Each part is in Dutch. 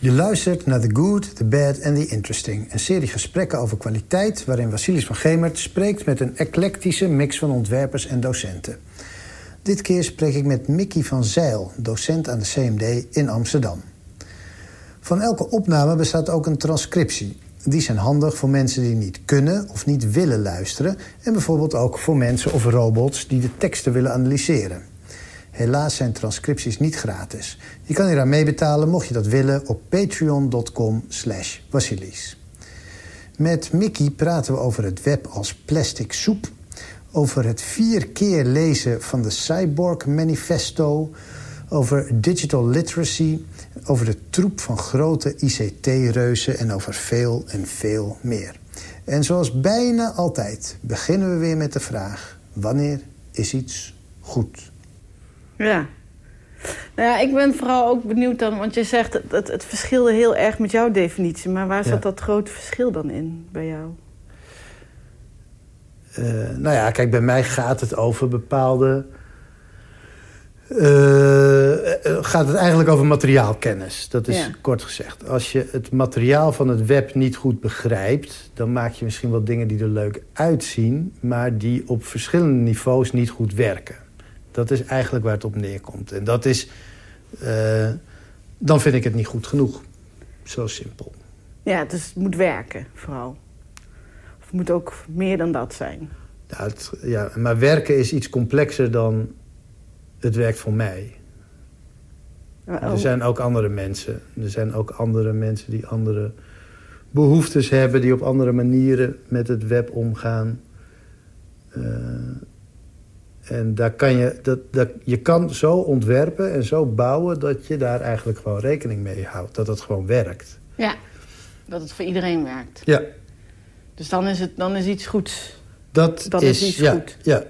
Je luistert naar The Good, The Bad and The Interesting. Een serie gesprekken over kwaliteit... waarin Vasilis van Gemert spreekt met een eclectische mix van ontwerpers en docenten. Dit keer spreek ik met Mickey van Zeil, docent aan de CMD in Amsterdam. Van elke opname bestaat ook een transcriptie. Die zijn handig voor mensen die niet kunnen of niet willen luisteren... en bijvoorbeeld ook voor mensen of robots die de teksten willen analyseren. Helaas zijn transcripties niet gratis. Je kan hier aan meebetalen mocht je dat willen op patreon.com slash. Met Mickey praten we over het web als plastic soep... over het vier keer lezen van de Cyborg Manifesto... over digital literacy, over de troep van grote ICT-reuzen... en over veel en veel meer. En zoals bijna altijd beginnen we weer met de vraag... wanneer is iets goed? Ja. Nou ja, ik ben vooral ook benieuwd dan, want je zegt het, het, het verschilde heel erg met jouw definitie. Maar waar zat Ja. dat grote verschil dan in bij jou? Eh, nou ja, kijk, bij mij gaat het over bepaalde... eh, eh, gaat het eigenlijk over materiaalkennis. Dat is Ja. kort gezegd. Als je het materiaal van het web niet goed begrijpt... dan maak je misschien wel dingen die er leuk uitzien... maar die op verschillende niveaus niet goed werken. Dat is eigenlijk waar het op neerkomt. En dat is... eh, dan vind ik het niet goed genoeg. Zo simpel. Ja, dus het moet werken vooral. Of het moet ook meer dan dat zijn. Ja, het, ja, maar werken is iets complexer dan het werkt voor mij. Oh, Er zijn ook andere mensen. Er zijn ook andere mensen die andere behoeftes hebben... die op andere manieren met het web omgaan. Eh, en daar kan je, dat, dat, je kan zo ontwerpen en zo bouwen... dat je daar eigenlijk gewoon rekening mee houdt. Dat het gewoon werkt. Ja, dat het voor iedereen werkt. Ja, Dus dan is, het, dan is iets goeds. dat Dan is, is iets ja, goed. Ja.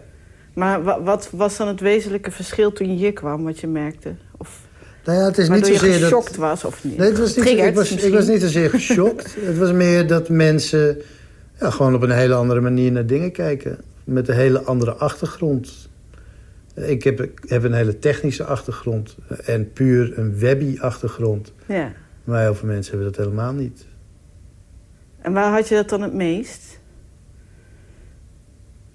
Maar wa- wat was dan het wezenlijke verschil toen je hier kwam, wat je merkte? Of Nou ja, het is niet je zozeer dat... geschokt was of niet? Nee, het was niet, ik, was, ik was niet zozeer geschokt. het was meer dat mensen ja, gewoon op een hele andere manier naar dingen kijken. Met een hele andere achtergrond. Ik heb, heb een hele technische achtergrond. En puur een webby-achtergrond. Ja. Maar heel veel mensen hebben dat helemaal niet. En waar had je dat dan het meest?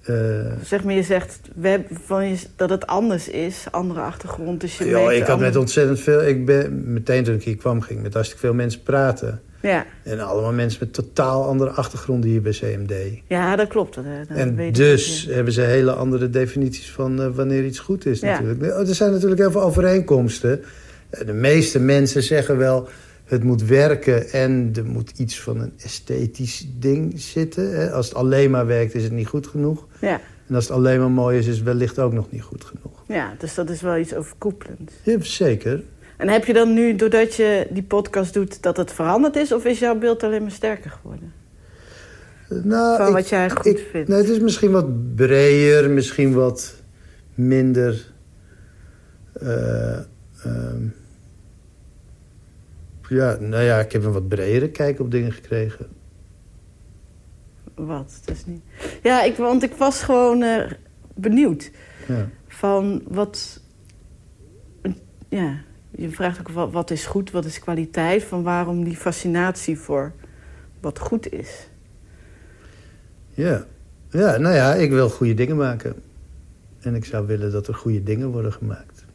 Eh, Zeg maar, je zegt web, van je, dat het anders is, andere achtergrond. Dus je ja, merkte ik had met ontzettend veel... Ik ben, meteen toen ik hier kwam, ging met hartstikke veel mensen praten. Ja. En allemaal mensen met totaal andere achtergronden hier bij CMD. ja, dat klopt. Dat, dat En weet dus hebben ze hele andere definities van eh, wanneer iets goed is Ja. natuurlijk. Oh, Er zijn natuurlijk heel veel overeenkomsten. Eh, De meeste mensen zeggen wel... het moet werken en er moet iets van een esthetisch ding zitten. hè. Als het alleen maar werkt is het niet goed genoeg. Ja. En als het alleen maar mooi is, is het wellicht ook nog niet goed genoeg. ja, dus dat is wel iets overkoepelends. Ja, zeker. En heb je dan nu, doordat je die podcast doet, dat het veranderd is? Of is jouw beeld alleen maar sterker geworden? Eh, Nou, Van ik- wat jij goed ik- vindt? Nee, het is misschien wat breder, misschien wat minder... eh, ehm, ja, nou ja, ik heb een wat bredere kijk op dingen gekregen. Wat? Dus niet... Ja, ik, want ik was gewoon eh, benieuwd. Ja. Van wat... Ja, je vraagt ook wat, wat is goed, wat is kwaliteit. Van waarom die fascinatie voor wat goed is. Ja. ja, nou ja, ik wil goede dingen maken. En ik zou willen dat er goede dingen worden gemaakt.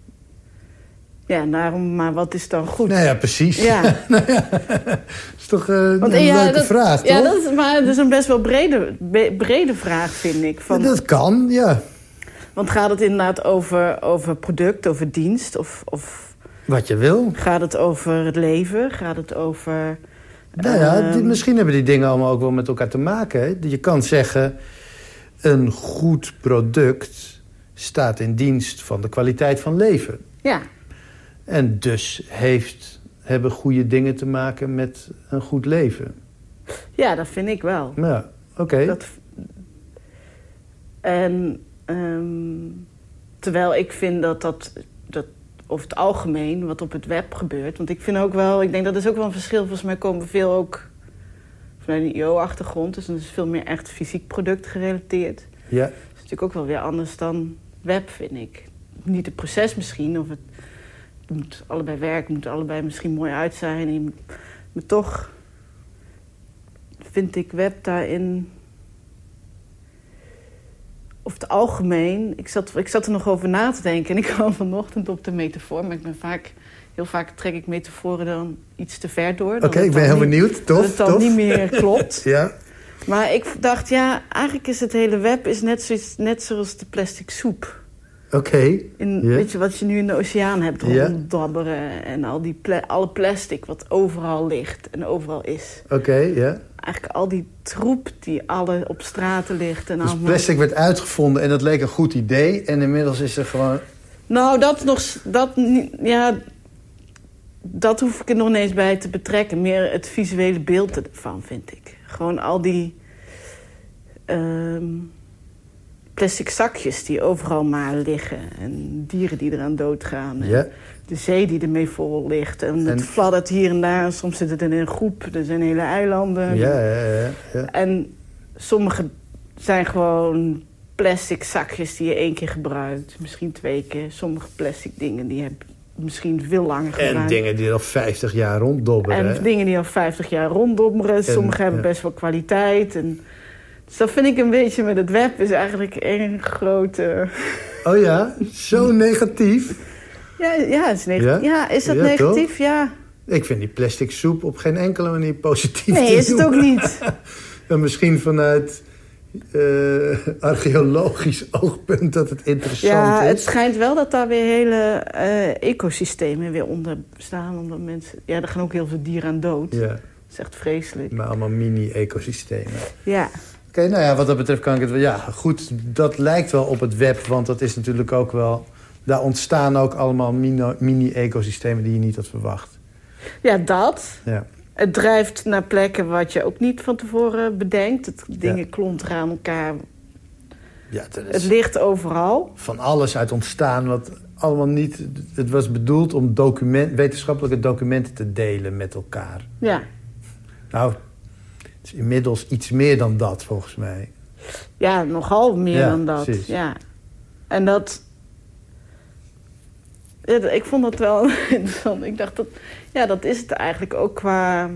Ja, daarom, maar wat is dan goed? Nou ja, precies. Ja. nou ja, dat is toch eh, Want, een ja, leuke dat, vraag, Ja, toch? dat is, maar het is een best wel brede, brede vraag, vind ik. Van, Ja, dat kan, ja. Want gaat het inderdaad over, over product, over dienst? Of, of Wat je wil. gaat het over het leven? Gaat het over... Nou ja, die- ehm, misschien hebben die dingen allemaal ook wel met elkaar te maken. Je kan zeggen, een goed product staat in dienst van de kwaliteit van leven. Ja, En dus heeft, hebben goede dingen te maken met een goed leven. ja, dat vind ik wel. Ja, oké. Dat, en ehm, terwijl ik vind dat, dat over het algemeen wat op het web gebeurt. Want ik vind ook wel, ik denk dat is ook wel een verschil. Volgens mij komen we veel ook vanuit een IO-achtergrond. Dus dat is veel meer echt fysiek product gerelateerd. Ja, Dat is natuurlijk ook wel weer anders dan web, vind ik. Niet het proces misschien, of het moet allebei werken, moet allebei misschien mooi uit zijn. Maar toch vind ik web daarin... Over het algemeen, ik zat, ik zat er nog over na te denken... en ik kwam vanochtend op de metafoor, maar ik ben vaak... Heel vaak trek ik metaforen dan iets te ver door. Oké, ik ben heel niet, benieuwd. Tof, Dat het dan tof. niet meer klopt. Ja, Maar ik dacht, ja, eigenlijk is het hele web is net, zoiets, net zoals de plastic soep. Oké. Weet je wat je nu in de oceaan hebt ronddabberen... en al die pla- alle plastic wat overal ligt en overal is. Oké, ja. Eigenlijk al die troep die alle op straten ligt en Dus allemaal... plastic werd uitgevonden en dat leek een goed idee. En inmiddels is er gewoon... Nou, dat nog... Dat, ja, dat hoef ik er nog niet eens bij te betrekken. Meer het visuele beeld ervan, vind ik. Gewoon al die... ehm, plastic zakjes die overal maar liggen. En dieren die eraan doodgaan. En Ja, De zee die ermee vol ligt. En het fladdert hier en daar. Soms zit het in een groep. Er zijn hele eilanden. ja, ja, ja. ja. En sommige zijn gewoon plastic zakjes die je één keer gebruikt. Misschien twee keer. Sommige plastic dingen die heb je misschien veel langer gebruikt. En dingen die al 50 jaar ronddobberen. En dingen die al 50 jaar ronddobberen. Sommige hebben best wel kwaliteit. En, dus dat vind ik een beetje met het web. is eigenlijk één grote... Oh ja, zo negatief. Ja, ja, is, neg- Ja? ja? is dat Ja, negatief? Ja. Ik vind die plastic soep op geen enkele manier positief Nee, is het ook niet. En misschien vanuit eh, archeologisch oogpunt dat het interessant Ja, is. het schijnt wel dat daar weer hele eh, ecosystemen weer onder staan. Omdat mensen... Ja, er gaan ook heel veel dieren aan dood. Ja, Dat is echt vreselijk. maar allemaal mini-ecosystemen. Ja. Oké, nou ja, wat dat betreft kan ik het wel... Ja, goed, dat lijkt wel op het web, want dat is natuurlijk ook wel... Daar ontstaan ook allemaal mini-ecosystemen die je niet had verwacht. ja, dat. Ja, Het drijft naar plekken wat je ook niet van tevoren bedenkt. Het, dingen Ja. klonteren aan elkaar. ja Het ligt overal. van alles uit ontstaan wat allemaal niet... Het was bedoeld om document, wetenschappelijke documenten te delen met elkaar. Ja. Nou, is inmiddels iets meer dan dat, volgens mij. Ja, nogal meer Ja, dan dat. precies. Ja. En dat... Ja, dat- ik vond dat wel interessant. Ik dacht dat... Ja, dat is het eigenlijk ook qua...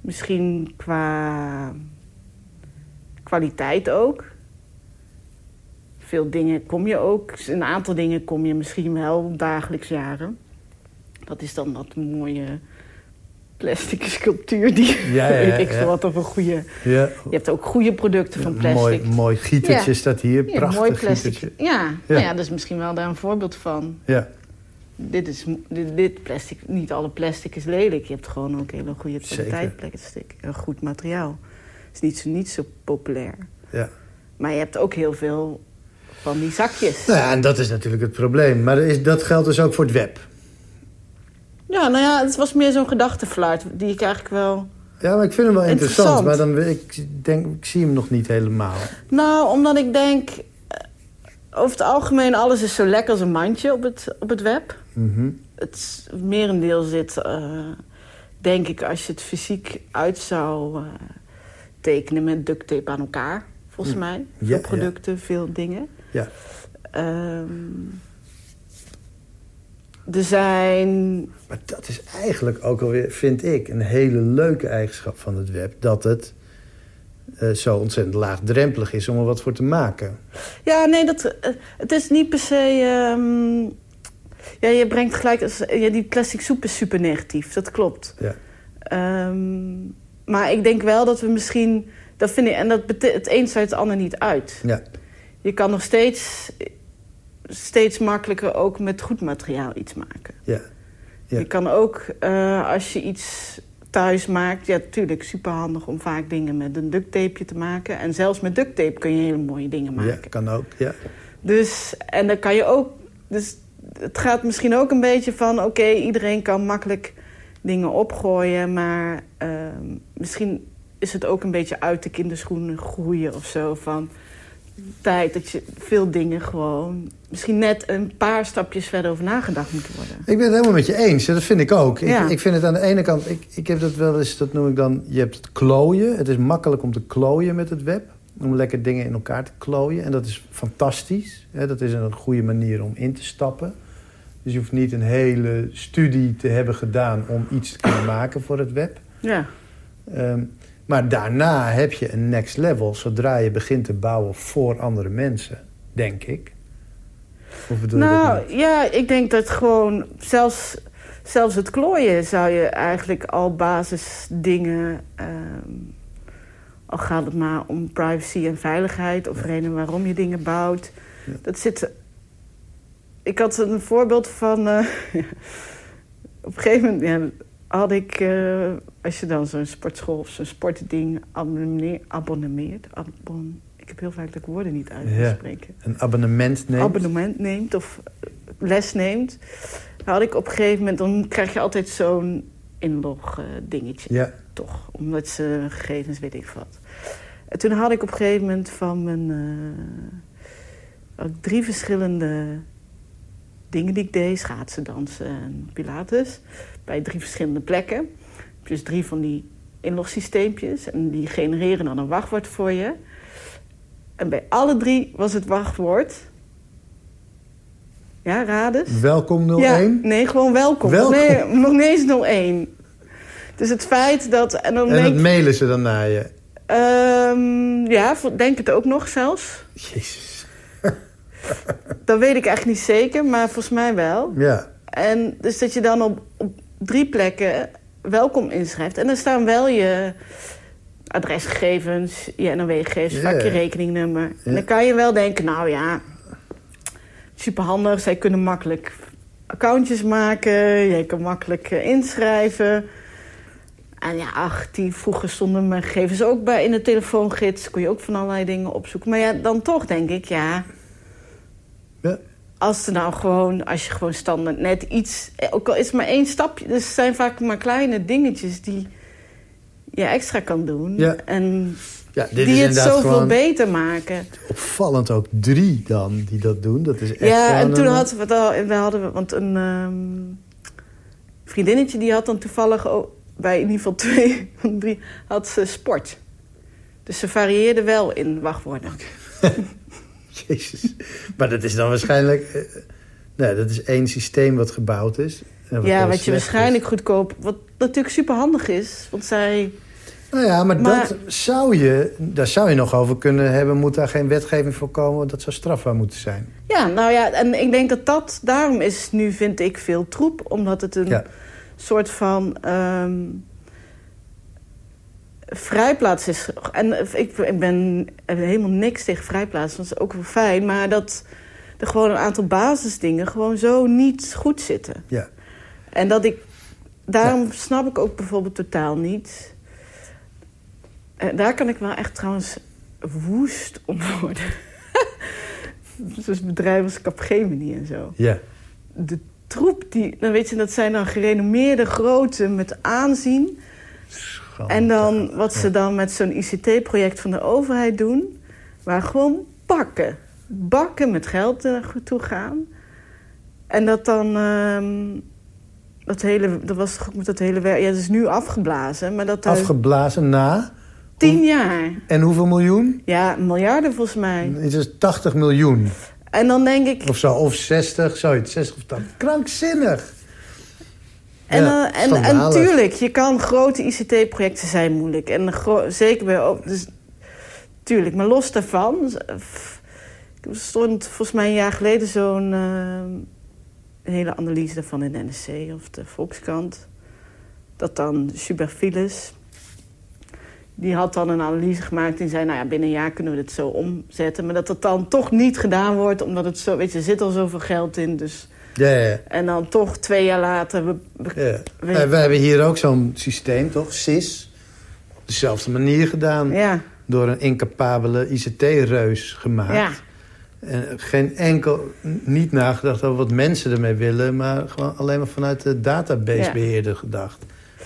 Misschien qua kwaliteit ook. Veel dingen kom je ook... Een aantal dingen kom je misschien wel dagelijks jaren. Dat is dan dat mooie plastic sculptuur die... Ja, ja, ik veel wat of een goede... Ja, Je hebt ook goede producten van plastic. mooi, mooi gietertje staat hier, Ja, prachtig mooi plastic. gietertje. Ja. Nou ja, dat is misschien wel daar een voorbeeld van. Ja, Dit is dit, dit plastic, niet alle plastic is lelijk. Je hebt gewoon ook hele goede kwaliteit plastic. Een goed materiaal. is niet zo, niet zo populair. ja. Maar je hebt ook heel veel van die zakjes. Nou ja, en dat is natuurlijk het probleem. Maar is, dat geldt dus ook voor het web. Ja, nou ja, het was meer zo'n gedachtefluit die ik eigenlijk wel... Ja, maar ik vind hem wel interessant. Interessant. Maar dan, ik, denk, ik zie hem nog niet helemaal. Nou, omdat ik denk... eh, Over het algemeen, alles is zo lekker als een mandje op het, op het web. Mhm. het merendeel zit, eh, denk ik, als je het fysiek uit zou eh, tekenen met duct tape aan elkaar, volgens mij. Veel ja. producten, veel dingen. Ja. Ehm, er zijn. Maar dat is eigenlijk ook alweer, vind ik, een hele leuke eigenschap van het web. Dat het eh, zo ontzettend laagdrempelig is om er wat voor te maken. Ja, nee, dat, eh, het is niet per se. ehm, ja, je brengt gelijk. Ja, die plastic soep is super negatief, dat klopt. Ja. Ehm, maar ik denk wel dat we misschien. Dat vind ik, en dat het een sluit het ander niet uit. Ja. Je kan nog steeds, steeds makkelijker ook met goed materiaal iets maken. Ja. Ja. Je kan ook, eh, als je iets thuis maakt... Ja, natuurlijk superhandig om vaak dingen met een ducttapeje te maken. En zelfs met ducttape kun je hele mooie dingen ja, maken. kan ook. Ja. Dus, en dan kan je ook... Dus het gaat misschien ook een beetje van... Oké, iedereen kan makkelijk dingen opgooien... maar ehm, misschien is het ook een beetje uit de kinderschoenen groeien of zo. Van tijd dat je veel dingen gewoon... misschien net een paar stapjes verder over nagedacht moeten worden. Ik ben het helemaal met je eens. Dat vind ik ook. Ik, Ja. ik vind het aan de ene kant... Ik, ik heb dat wel eens, dat noem ik dan... Je hebt het klooien. Het is makkelijk om te klooien met het web. om lekker dingen in elkaar te klooien. En dat is fantastisch. Dat is een goede manier om in te stappen. Dus je hoeft niet een hele studie te hebben gedaan om iets te kunnen maken voor het web. Ja. Ehm, maar daarna heb je een next level zodra je begint te bouwen voor andere mensen, denk ik. Of bedoel je dat Nou, ja, ik denk dat gewoon zelfs, zelfs het klooien zou je eigenlijk al basisdingen... ehm, al gaat het maar om privacy en veiligheid of reden waarom je dingen bouwt. Ja. Dat zit... Ik had een voorbeeld van... eh, op een gegeven moment ja, had ik... eh, als je dan zo'n sportschool of zo'n sportding abonneer, abonneert... Abon, ik heb heel vaak de woorden niet uit te Ja. spreken Een abonnement neemt. abonnement neemt of les neemt, had ik op een gegeven moment, dan krijg je altijd zo'n inlog eh, dingetje. Ja, Toch, omdat ze gegevens, weet ik wat. En toen had ik op een gegeven moment van mijn eh, had ik drie verschillende dingen die ik deed, schaatsen, dansen en pilates, bij drie verschillende plekken. Dus drie van die inlogsysteempjes en die genereren dan een wachtwoord voor je. En bij alle drie was het wachtwoord. Ja, raad eens. welkom 01. Ja, nee, gewoon welkom. Welkom. Nee, nog niet eens 01. Dus het feit dat... En dan En dat mailen ze dan naar je. Ehm, ja, denk het ook nog zelfs. Jezus. Dat weet ik echt niet zeker, maar volgens mij wel. Ja, En dus dat je dan op, op drie plekken welkom inschrijft. En dan staan wel je adresgegevens, je NOW-gegevens, vaak je rekeningnummer. En dan kan je wel denken, nou ja, superhandig. Zij kunnen makkelijk accountjes maken. Je kan makkelijk eh, inschrijven. En ja, ach, die vroeger stonden mijn gegevens ook bij in de telefoongids. Kon je ook van allerlei dingen opzoeken. Maar ja, dan toch denk ik, ja... Als er nou gewoon, als je gewoon standaard net iets, eh, ook al is het maar één stapje, dus het zijn vaak maar kleine dingetjes die je extra kan doen. Ja. En ja dit die is het zoveel beter maken. opvallend ook drie dan die dat doen. Dat is echt Ja, en toen hadden we het al, we hadden, want een ehm, vriendinnetje die had dan toevallig ook, bij in ieder geval twee van drie, had ze sport. Dus ze varieerde wel in wachtwoorden. Jezus. Maar dat is dan waarschijnlijk... nee, dat is één systeem wat gebouwd is. en ja, wat je waarschijnlijk is. goedkoop, wat natuurlijk super handig is, want zij... Nou ja, maar, Maar- dat zou je... Daar zou je nog over kunnen hebben. Moet daar geen wetgeving voor komen? Dat zou strafbaar moeten zijn. Ja, nou ja, en ik denk dat dat... Daarom is nu, vind ik, veel troep. Omdat het een Ja. soort van... ehm, vrijplaats is. En ik, ik ben helemaal niks tegen vrijplaats. Dat is ook wel fijn. Maar dat er gewoon een aantal basisdingen... gewoon zo niet goed zitten. Ja. En dat ik... Daarom snap ik ook bijvoorbeeld totaal niet... En daar kan ik wel echt trouwens woest om worden. Dus bedrijven als Capgemini en zo. Ja. De troep, die, dan weet je, dat zijn dan gerenommeerde grote met aanzien. En dan wat ze dan met zo'n ICT-project van de overheid doen... waar gewoon bakken, bakken met geld naartoe gaan. En dat dan... ehm, dat hele, dat was toch ook met dat hele werk... Ja, dat is nu afgeblazen, maar dat... Afgeblazen na. tien jaar. En hoeveel miljoen? Ja, miljarden volgens mij. Het is 80 miljoen. En dan denk ik... Of zo. Of 60. Zoiets. 60 of 80. Krankzinnig. En, Ja, eh, en, en tuurlijk, je kan grote ICT-projecten zijn moeilijk. En zeker bij... ook- Dus, tuurlijk, maar los daarvan... Er stond volgens mij een jaar geleden zo'n... eh, hele analyse daarvan in de NSC of de Volkskrant. Dat dan Philips... Die had dan een analyse gemaakt en zei... nou ja, binnen een jaar kunnen we dit zo omzetten. Maar dat dat dan toch niet gedaan wordt... omdat het zo... weet je, er zit al zoveel geld in, dus... Ja, ja, En dan toch twee jaar later... We, we- ja. We hebben hier ook zo'n systeem, toch? SIS. Op dezelfde manier gedaan. ja, Door een incapabele ICT-reus gemaakt. ja. En geen enkel, niet nagedacht over wat mensen ermee willen... maar gewoon alleen maar vanuit de databasebeheerder gedacht. ja,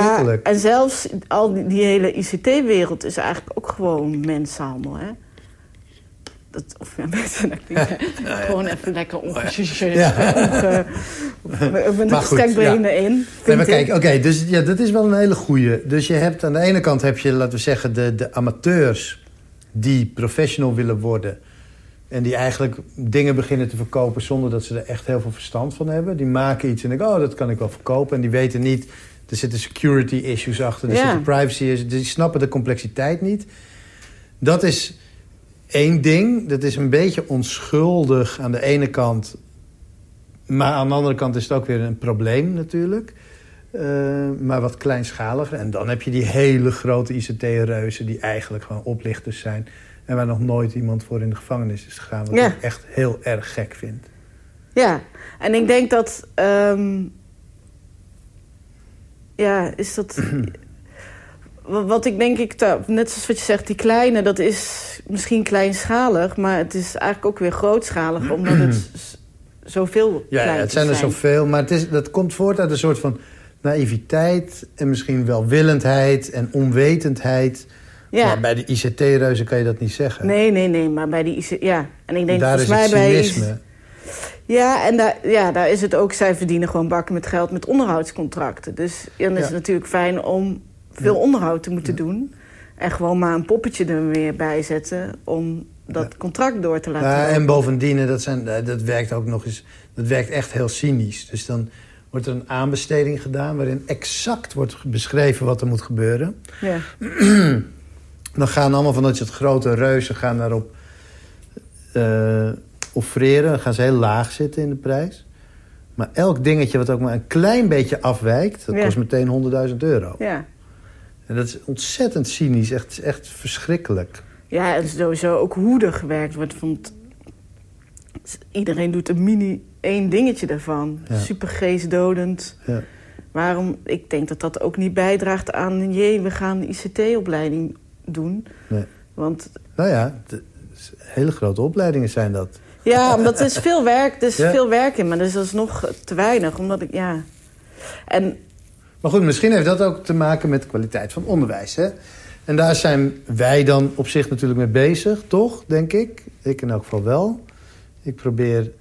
Verschrikkelijk. en zelfs al die, die hele ICT-wereld is eigenlijk ook gewoon mensenhandel, hè? Dat, of ja, mensen, dat klinkt, gewoon even lekker onge... Ja. onge- ja. erin. Nee, vind maar kijk, oké, dus ja, dat is wel een hele goeie. Dus je hebt aan de ene kant heb je, laten we zeggen, de, de amateurs die professional willen worden... en die eigenlijk dingen beginnen te verkopen... zonder dat ze er echt heel veel verstand van hebben. Die maken iets en denken, oh, dat kan ik wel verkopen. En die weten niet, er zitten security issues achter... er zitten privacy issues, die snappen de complexiteit niet. Dat is één ding. Dat is een beetje onschuldig aan de ene kant... maar aan de andere kant is het ook weer een probleem natuurlijk... Eh, maar wat kleinschaliger. En dan heb je die hele grote ICT-reuzen... die eigenlijk gewoon oplichters zijn... en waar nog nooit iemand voor in de gevangenis is gegaan... wat Ja. ik echt heel erg gek vind. Ja, en ik denk dat... ehm, ja, is dat... Wa- wat ik denk ik, net zoals wat je zegt, die kleine, dat is misschien kleinschalig, maar het is eigenlijk ook weer grootschalig, omdat het zoveel Ja, ja, het zijn er zoveel. Maar het is, dat komt voort uit een soort van naïviteit... en misschien welwillendheid en onwetendheid. Ja, Maar bij de ICT-reuzen kan je dat niet zeggen. nee, nee, nee, maar bij die IC, ja. En ik denk Daar is volgens het mij bij cynisme. Ja, en daar, ja, daar is het ook, zij verdienen gewoon bakken met geld met onderhoudscontracten. Dus dan is Ja. het natuurlijk fijn om veel onderhoud te moeten doen. En gewoon maar een poppetje er weer bij zetten om dat contract door te laten Ja, en bovendien, eh, dat, zijn, dat werkt ook nog eens... dat werkt echt heel cynisch. Dus dan wordt er een aanbesteding gedaan... waarin exact wordt beschreven wat er moet gebeuren. Ja. Dan gaan allemaal van dat soort grote reuzen gaan daarop eh offreren. Dan gaan ze heel laag zitten in de prijs. Maar elk dingetje wat ook maar een klein beetje afwijkt... dat Ja. kost meteen 100.000 euro. ja. En dat is ontzettend cynisch. Echt, echt verschrikkelijk. Ja, en sowieso ook hoe er gewerkt wordt. Want iedereen doet een mini één dingetje daarvan. Ja. Super geestdodend. Ja. Waarom? Ik denk dat dat ook niet bijdraagt aan... jee, we gaan een ICT-opleiding doen. Nee. Want Nou ja, hele grote opleidingen zijn dat. Ja, omdat er is veel werk, er is Ja. veel werk in, maar dat is alsnog te weinig. Omdat ik, ja... En Maar goed, misschien heeft dat ook te maken met de kwaliteit van onderwijs. Hè? En daar zijn wij dan op zich natuurlijk mee bezig, toch? Denk ik. Ik in elk geval wel. Ik probeer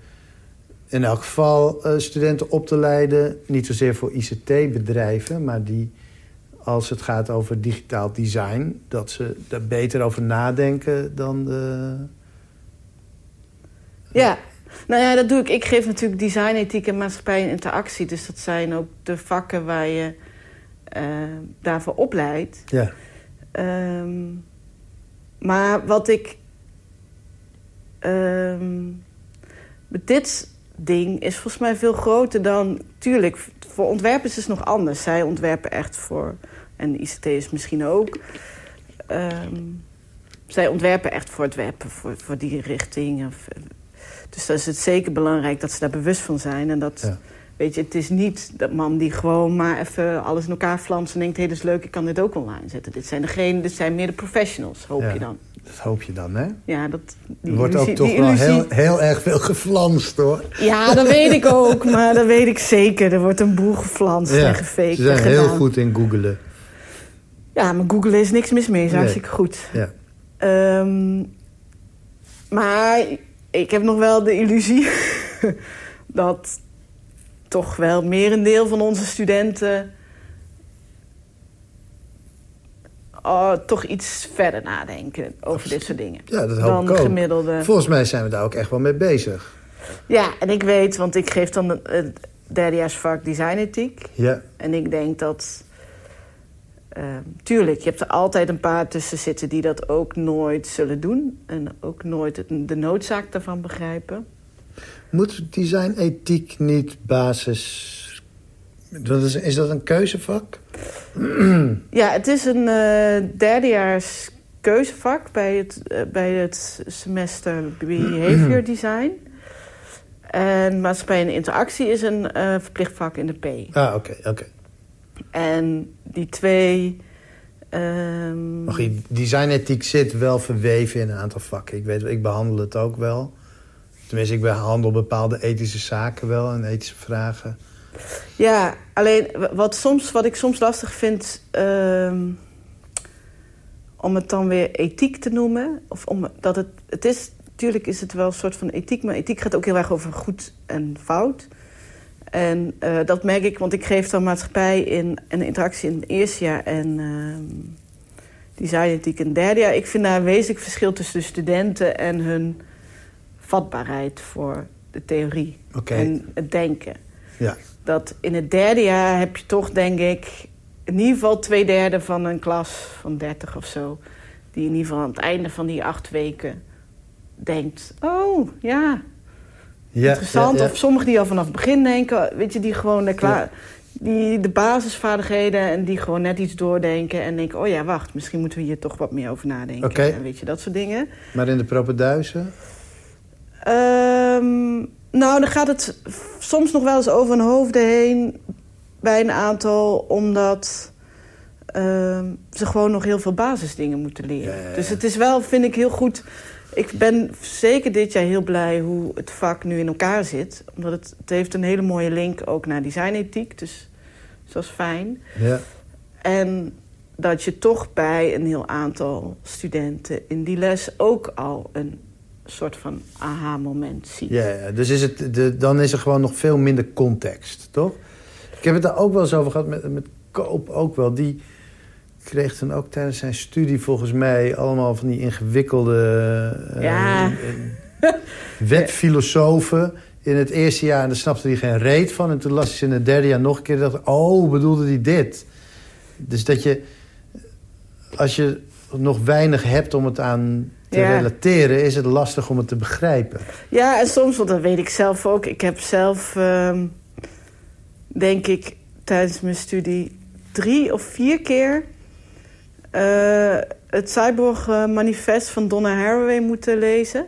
in elk geval eh, studenten op te leiden. Niet zozeer voor ICT-bedrijven, maar die, als het gaat over digitaal design... dat ze daar beter over nadenken dan de... ja, nou ja, dat doe ik. Ik geef natuurlijk design, ethiek en maatschappij en interactie. Dus dat zijn ook de vakken waar je eh, daarvoor opleidt. Ja, Ehm, maar wat ik... met dit ding is volgens mij veel groter dan... Tuurlijk, voor ontwerpers is het nog anders. Zij ontwerpen echt voor... En ICT is misschien ook. Ehm, zij ontwerpen echt voor het web, voor, voor die richting. Of, dus dan is het zeker belangrijk dat ze daar bewust van zijn. En dat, Ja. weet je, het is niet dat man die gewoon maar even alles in elkaar flanst... en denkt, hé, dat is leuk, ik kan dit ook online zetten. Dit zijn, degene, dit zijn meer de professionals, hoop Ja. je dan. dat hoop je dan, hè? Ja, dat, die Er wordt ook toch wel heel, heel erg veel geflanst, hoor. Ja, dat weet ik ook, maar dat weet ik zeker. Er wordt een boel geflanst en gefaked ze zijn en heel goed in googelen. Ja, maar Google is niks mis mee, is Nee. hartstikke goed. Ja. Ehm, maar ik heb nog wel de illusie dat toch wel merendeel van onze studenten oh, toch iets verder nadenken over dit soort dingen. Ja, dat dan gemiddelde. Volgens mij zijn we daar ook echt wel mee bezig. Ja, en ik weet, want ik geef dan het- het derdejaarsvak designethiek. Ja, En ik denk dat... eh, tuurlijk, je hebt er altijd een paar tussen zitten die dat ook nooit zullen doen. En ook nooit de noodzaak daarvan begrijpen. moet designethiek niet basis... Dat is, is dat een keuzevak? Ja, het is een eh, derdejaars keuzevak bij het, eh, bij het semester Behavior Design. En maatschappij en interactie is een eh, verplicht vak in de P. Ah, oké, oké. En die twee... ehm, Maar goed, designethiek zit wel verweven in een aantal vakken. Ik weet, ik behandel het ook wel. Tenminste, ik behandel bepaalde ethische zaken wel en ethische vragen. Ja, alleen wat, soms, wat ik soms lastig vind... ehm, om het dan weer ethiek te noemen. Of om, dat het, het is, natuurlijk is het wel een soort van ethiek... maar ethiek gaat ook heel erg over goed en fout. En eh, dat merk ik, want ik geef dan maatschappij in, en interactie in het eerste jaar... en designethiek in derde jaar. Ik vind daar een wezenlijk verschil tussen de studenten en hun vatbaarheid voor de theorie en het denken. Ja. Dat in het derde jaar heb je toch, denk ik, in ieder geval twee derde van een klas van 30 of zo. Die in ieder geval aan het einde van die acht weken denkt: Oh ja, Ja, interessant. ja, ja. Of sommigen die al vanaf het begin denken, weet je, die gewoon de, klaar, die de basisvaardigheden en die gewoon net iets doordenken en denken: Oh ja, wacht, misschien moeten we hier toch wat meer over nadenken. En weet je, dat soort dingen. Maar in de propenduizen? Ehm, nou, dan gaat het soms nog wel eens over hun hoofden heen bij een aantal, omdat ehm, ze gewoon nog heel veel basisdingen moeten leren. Dus het is wel, vind ik, heel goed. Ik ben zeker dit jaar heel blij hoe het vak nu in elkaar zit. Omdat het, het heeft een hele mooie link ook naar designethiek. Dus dat is fijn. Ja. En dat je toch bij een heel aantal studenten in die les ook al een soort van aha-moment ziet. Ja, ja. dus is het, de, dan is er gewoon nog veel minder context, toch? Ik heb het daar ook wel eens over gehad met, met Koop ook wel. Die kreeg toen ook tijdens zijn studie volgens mij allemaal van die ingewikkelde eh, Ja. eh, wetfilosofen in het eerste jaar. En daar snapte hij geen reet van. En toen las hij ze in het derde jaar nog een keer. En dacht, oh, bedoelde hij dit? Dus dat je, als je nog weinig hebt om het aan te Ja. relateren... is het lastig om het te begrijpen. Ja, en soms, want dat weet ik zelf ook. Ik heb zelf, ehm, denk ik, tijdens mijn studie drie of vier keer het Cyborg eh, Manifest van Donna Haraway moeten lezen.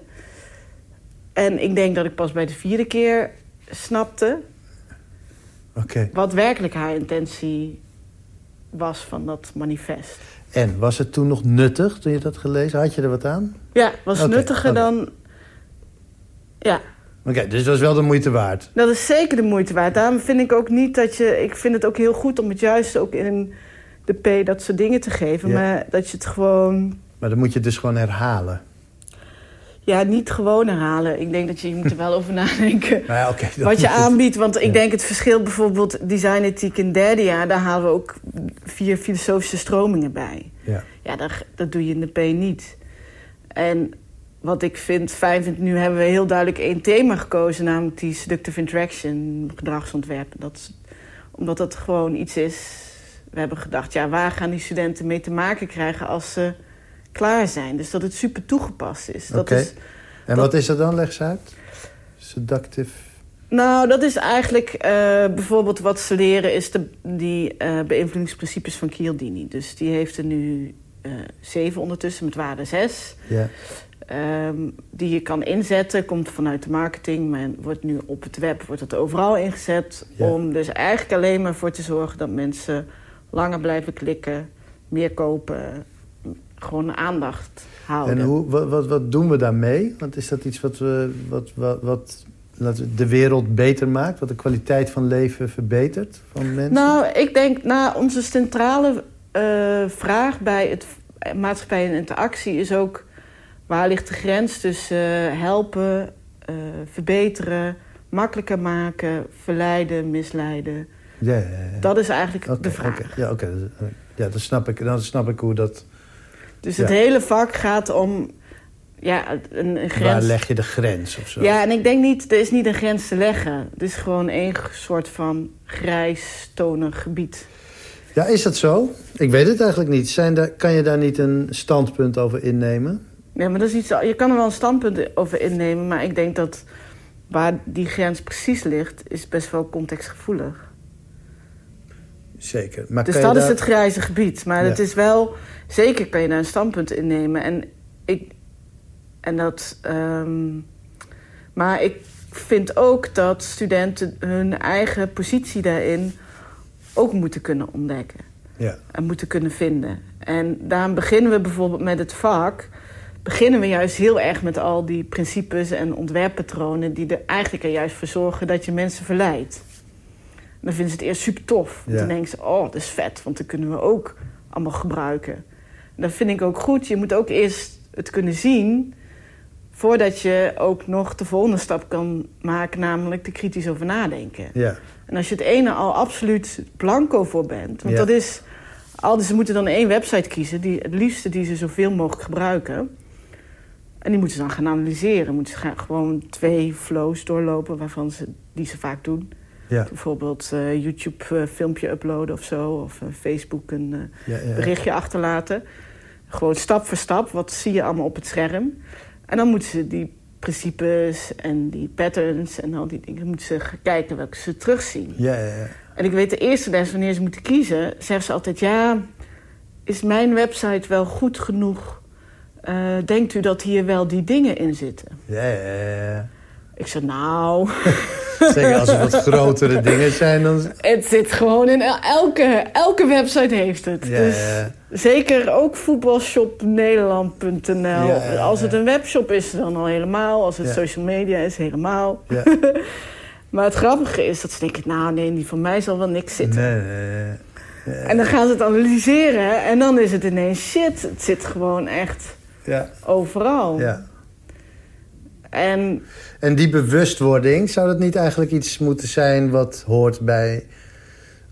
En ik denk dat ik pas bij de vierde keer snapte Oké. wat werkelijk haar intentie was van dat manifest. En was het toen nog nuttig toen je dat gelezen? Had je er wat aan? Ja, was nuttiger dan. Ja, Oké, dus dat is wel de moeite waard. dat is zeker de moeite waard. Daarom vind ik ook niet dat je. Ik vind het ook heel goed om het juist ook in de P dat soort dingen te geven. Ja. Maar dat je het gewoon. Maar dan moet je het dus gewoon herhalen. Ja, niet gewoon herhalen. Ik denk dat je, je moet er wel over nadenken. Nou ja, Wat je aanbiedt, want ik Ja. denk het verschil bijvoorbeeld designethiek in derde jaar, daar halen we ook vier filosofische stromingen bij. Ja. Ja, dat, dat doe je in de P niet. En wat ik vind, fijn vind, nu hebben we heel duidelijk één thema gekozen, namelijk die seductive interaction, gedragsontwerp. Dat, omdat dat gewoon iets is. We hebben gedacht, ja, waar gaan die studenten mee te maken krijgen als ze klaar zijn? Dus dat het super toegepast is. Oké. En dat- wat is dat dan? Leg eens uit. Seductive. Nou, dat is eigenlijk eh, bijvoorbeeld wat ze leren... is de, die eh, beïnvloedingsprincipes van Cialdini. Dus die heeft er nu eh, zeven ondertussen met waarde zes. Ja. ehm, die je kan inzetten, komt vanuit de marketing... maar wordt nu op het web wordt het overal ingezet... Ja. om dus eigenlijk alleen maar voor te zorgen... dat mensen langer blijven klikken, meer kopen... gewoon aandacht houden. En hoe, wat, wat, wat doen we daarmee? Want is dat iets wat, we, wat, wat, wat de wereld beter maakt? Wat de kwaliteit van leven verbetert van mensen? Nou, ik denk, nou, onze centrale eh, vraag bij het v- maatschappij en interactie is ook... waar ligt de grens tussen eh, helpen, eh, verbeteren, makkelijker maken, verleiden, misleiden? Ja, ja, ja. Dat is eigenlijk de vraag. Ja, oké. Ja, dan snap, ik, dan snap ik hoe dat... Dus het hele vak gaat om ja, een, een Waar grens. leg je de grens of zo? Ja, en ik denk niet, er is niet een grens te leggen. Het is gewoon één soort van grijs, tonig gebied. Ja, is dat zo? Ik weet het eigenlijk niet. Zijn daar, kan je daar niet een standpunt over innemen? Ja, maar dat is iets, je kan er wel een standpunt over innemen, maar ik denk dat waar die grens precies ligt, is best wel contextgevoelig. Zeker. Maar dus dat is het grijze gebied. Maar Ja. het is wel, zeker kan je daar een standpunt in nemen. En ik, en dat, ehm, maar ik vind ook dat studenten hun eigen positie daarin ook moeten kunnen ontdekken Ja, en moeten kunnen vinden. En daarom beginnen we bijvoorbeeld met het vak. Beginnen we juist heel erg met al die principes en ontwerppatronen... die er eigenlijk er juist voor zorgen dat je mensen verleidt. Dan vinden ze het eerst super tof. Want Ja. dan denken ze, oh, dat is vet, want dat kunnen we ook allemaal gebruiken. En dat vind ik ook goed. Je moet ook eerst het kunnen zien... voordat je ook nog de volgende stap kan maken... namelijk er kritisch over nadenken. ja. En als je het ene al absoluut blanco voor bent... want Ja. dat is Al, dus ze moeten dan één website kiezen, die, het liefste die ze zoveel mogelijk gebruiken. En die moeten ze dan gaan analyseren. Moeten ze gaan gewoon twee flows doorlopen waarvan ze, die ze vaak doen. Ja. Bijvoorbeeld eh, YouTube uh, filmpje uploaden of zo. Of uh, Facebook een Ja, ja. berichtje achterlaten. Gewoon stap voor stap. Wat zie je allemaal op het scherm? En dan moeten ze die principes en die patterns en al die dingen... moeten ze kijken welke ze terugzien. Ja, ja, ja. En ik weet de eerste les, wanneer ze moeten kiezen... zeggen ze altijd, ja, is mijn website wel goed genoeg? Eh, denkt u dat hier wel die dingen in zitten? Ja, ja, ja. Ik zei, nou... Zeker als er wat grotere dingen zijn dan... Het zit gewoon in el- elke, elke website heeft het. Ja, dus ja. zeker ook voetbalshopnederland.nl. Ja, Als het een webshop is, dan al helemaal. Als het social media is, helemaal. Ja. Maar het grappige is dat ze denken... nou nee, die van mij zal wel niks zitten. Nee, nee, nee. En dan gaan ze het analyseren. En dan is het ineens shit. Het zit gewoon echt Ja, overal. ja. En En die bewustwording, zou dat niet eigenlijk iets moeten zijn wat hoort bij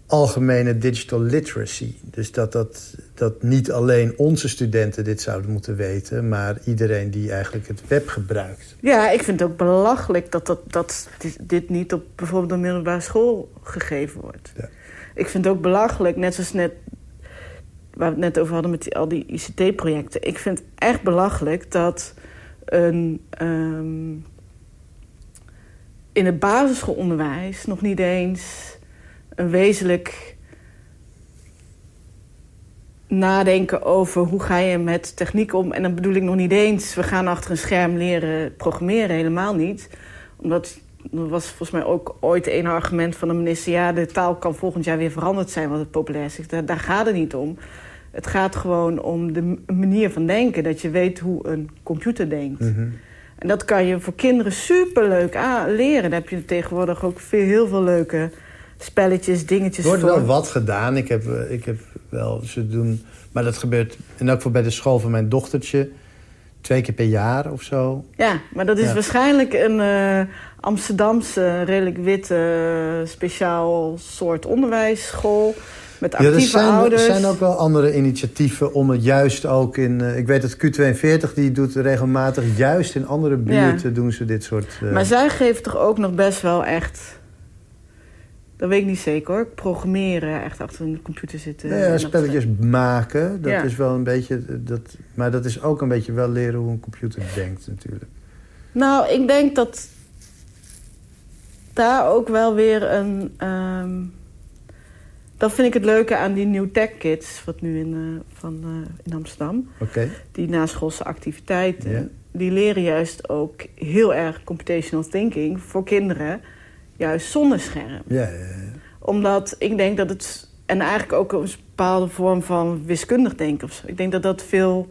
algemene digital literacy? Dus dat, dat, dat niet alleen onze studenten dit zouden moeten weten, maar iedereen die eigenlijk het web gebruikt. ja, ik vind het ook belachelijk dat, dat, dat dit, dit niet op bijvoorbeeld een middelbare school gegeven wordt. Ja. Ik vind het ook belachelijk, net zoals net waar we het net over hadden met die, al die ICT-projecten. Ik vind het echt belachelijk dat een, ehm, in het basisschoolonderwijs nog niet eens een wezenlijk nadenken over hoe ga je met techniek om. En dan bedoel ik nog niet eens, we gaan achter een scherm leren programmeren, helemaal niet. Omdat, dat was volgens mij ook ooit een argument van de minister... ja, de taal kan volgend jaar weer veranderd zijn, wat het populair is. Daar gaat het niet om. Het gaat gewoon om de manier van denken. Dat je weet hoe een computer denkt. Mhm. En dat kan je voor kinderen superleuk aan leren. Daar heb je tegenwoordig ook veel, heel veel leuke spelletjes, dingetjes Er wordt voor. wel wat gedaan. Ik heb, eh, ik heb wel ze doen, maar dat gebeurt in elk geval bij de school van mijn dochtertje twee keer per jaar of zo. Ja, maar dat is Ja. waarschijnlijk een eh, Amsterdamse, redelijk witte, eh, speciaal soort onderwijsschool. Met Ja, er zijn, ouders. er zijn ook wel andere initiatieven om het juist ook in... eh, ik weet dat Q42 die doet regelmatig, juist in andere buurten doen ze dit soort... eh, Maar zij geven toch ook nog best wel echt... Dat weet ik niet zeker hoor. Programmeren, echt achter een computer zitten. nou ja, dat- spelletjes maken, dat Ja. is wel een beetje... Dat, maar dat is ook een beetje wel leren hoe een computer denkt natuurlijk. Nou, ik denk dat daar ook wel weer een... ehm, dat vind ik het leuke aan die New Tech Kids, wat nu in, eh, van, eh, in Amsterdam. Oké, Die naschoolse activiteiten, die leren juist ook heel erg computational thinking voor kinderen. Juist zonder scherm. ja. Omdat ik denk dat het... En eigenlijk ook een bepaalde vorm van wiskundig denken of zo. Ik denk dat dat veel...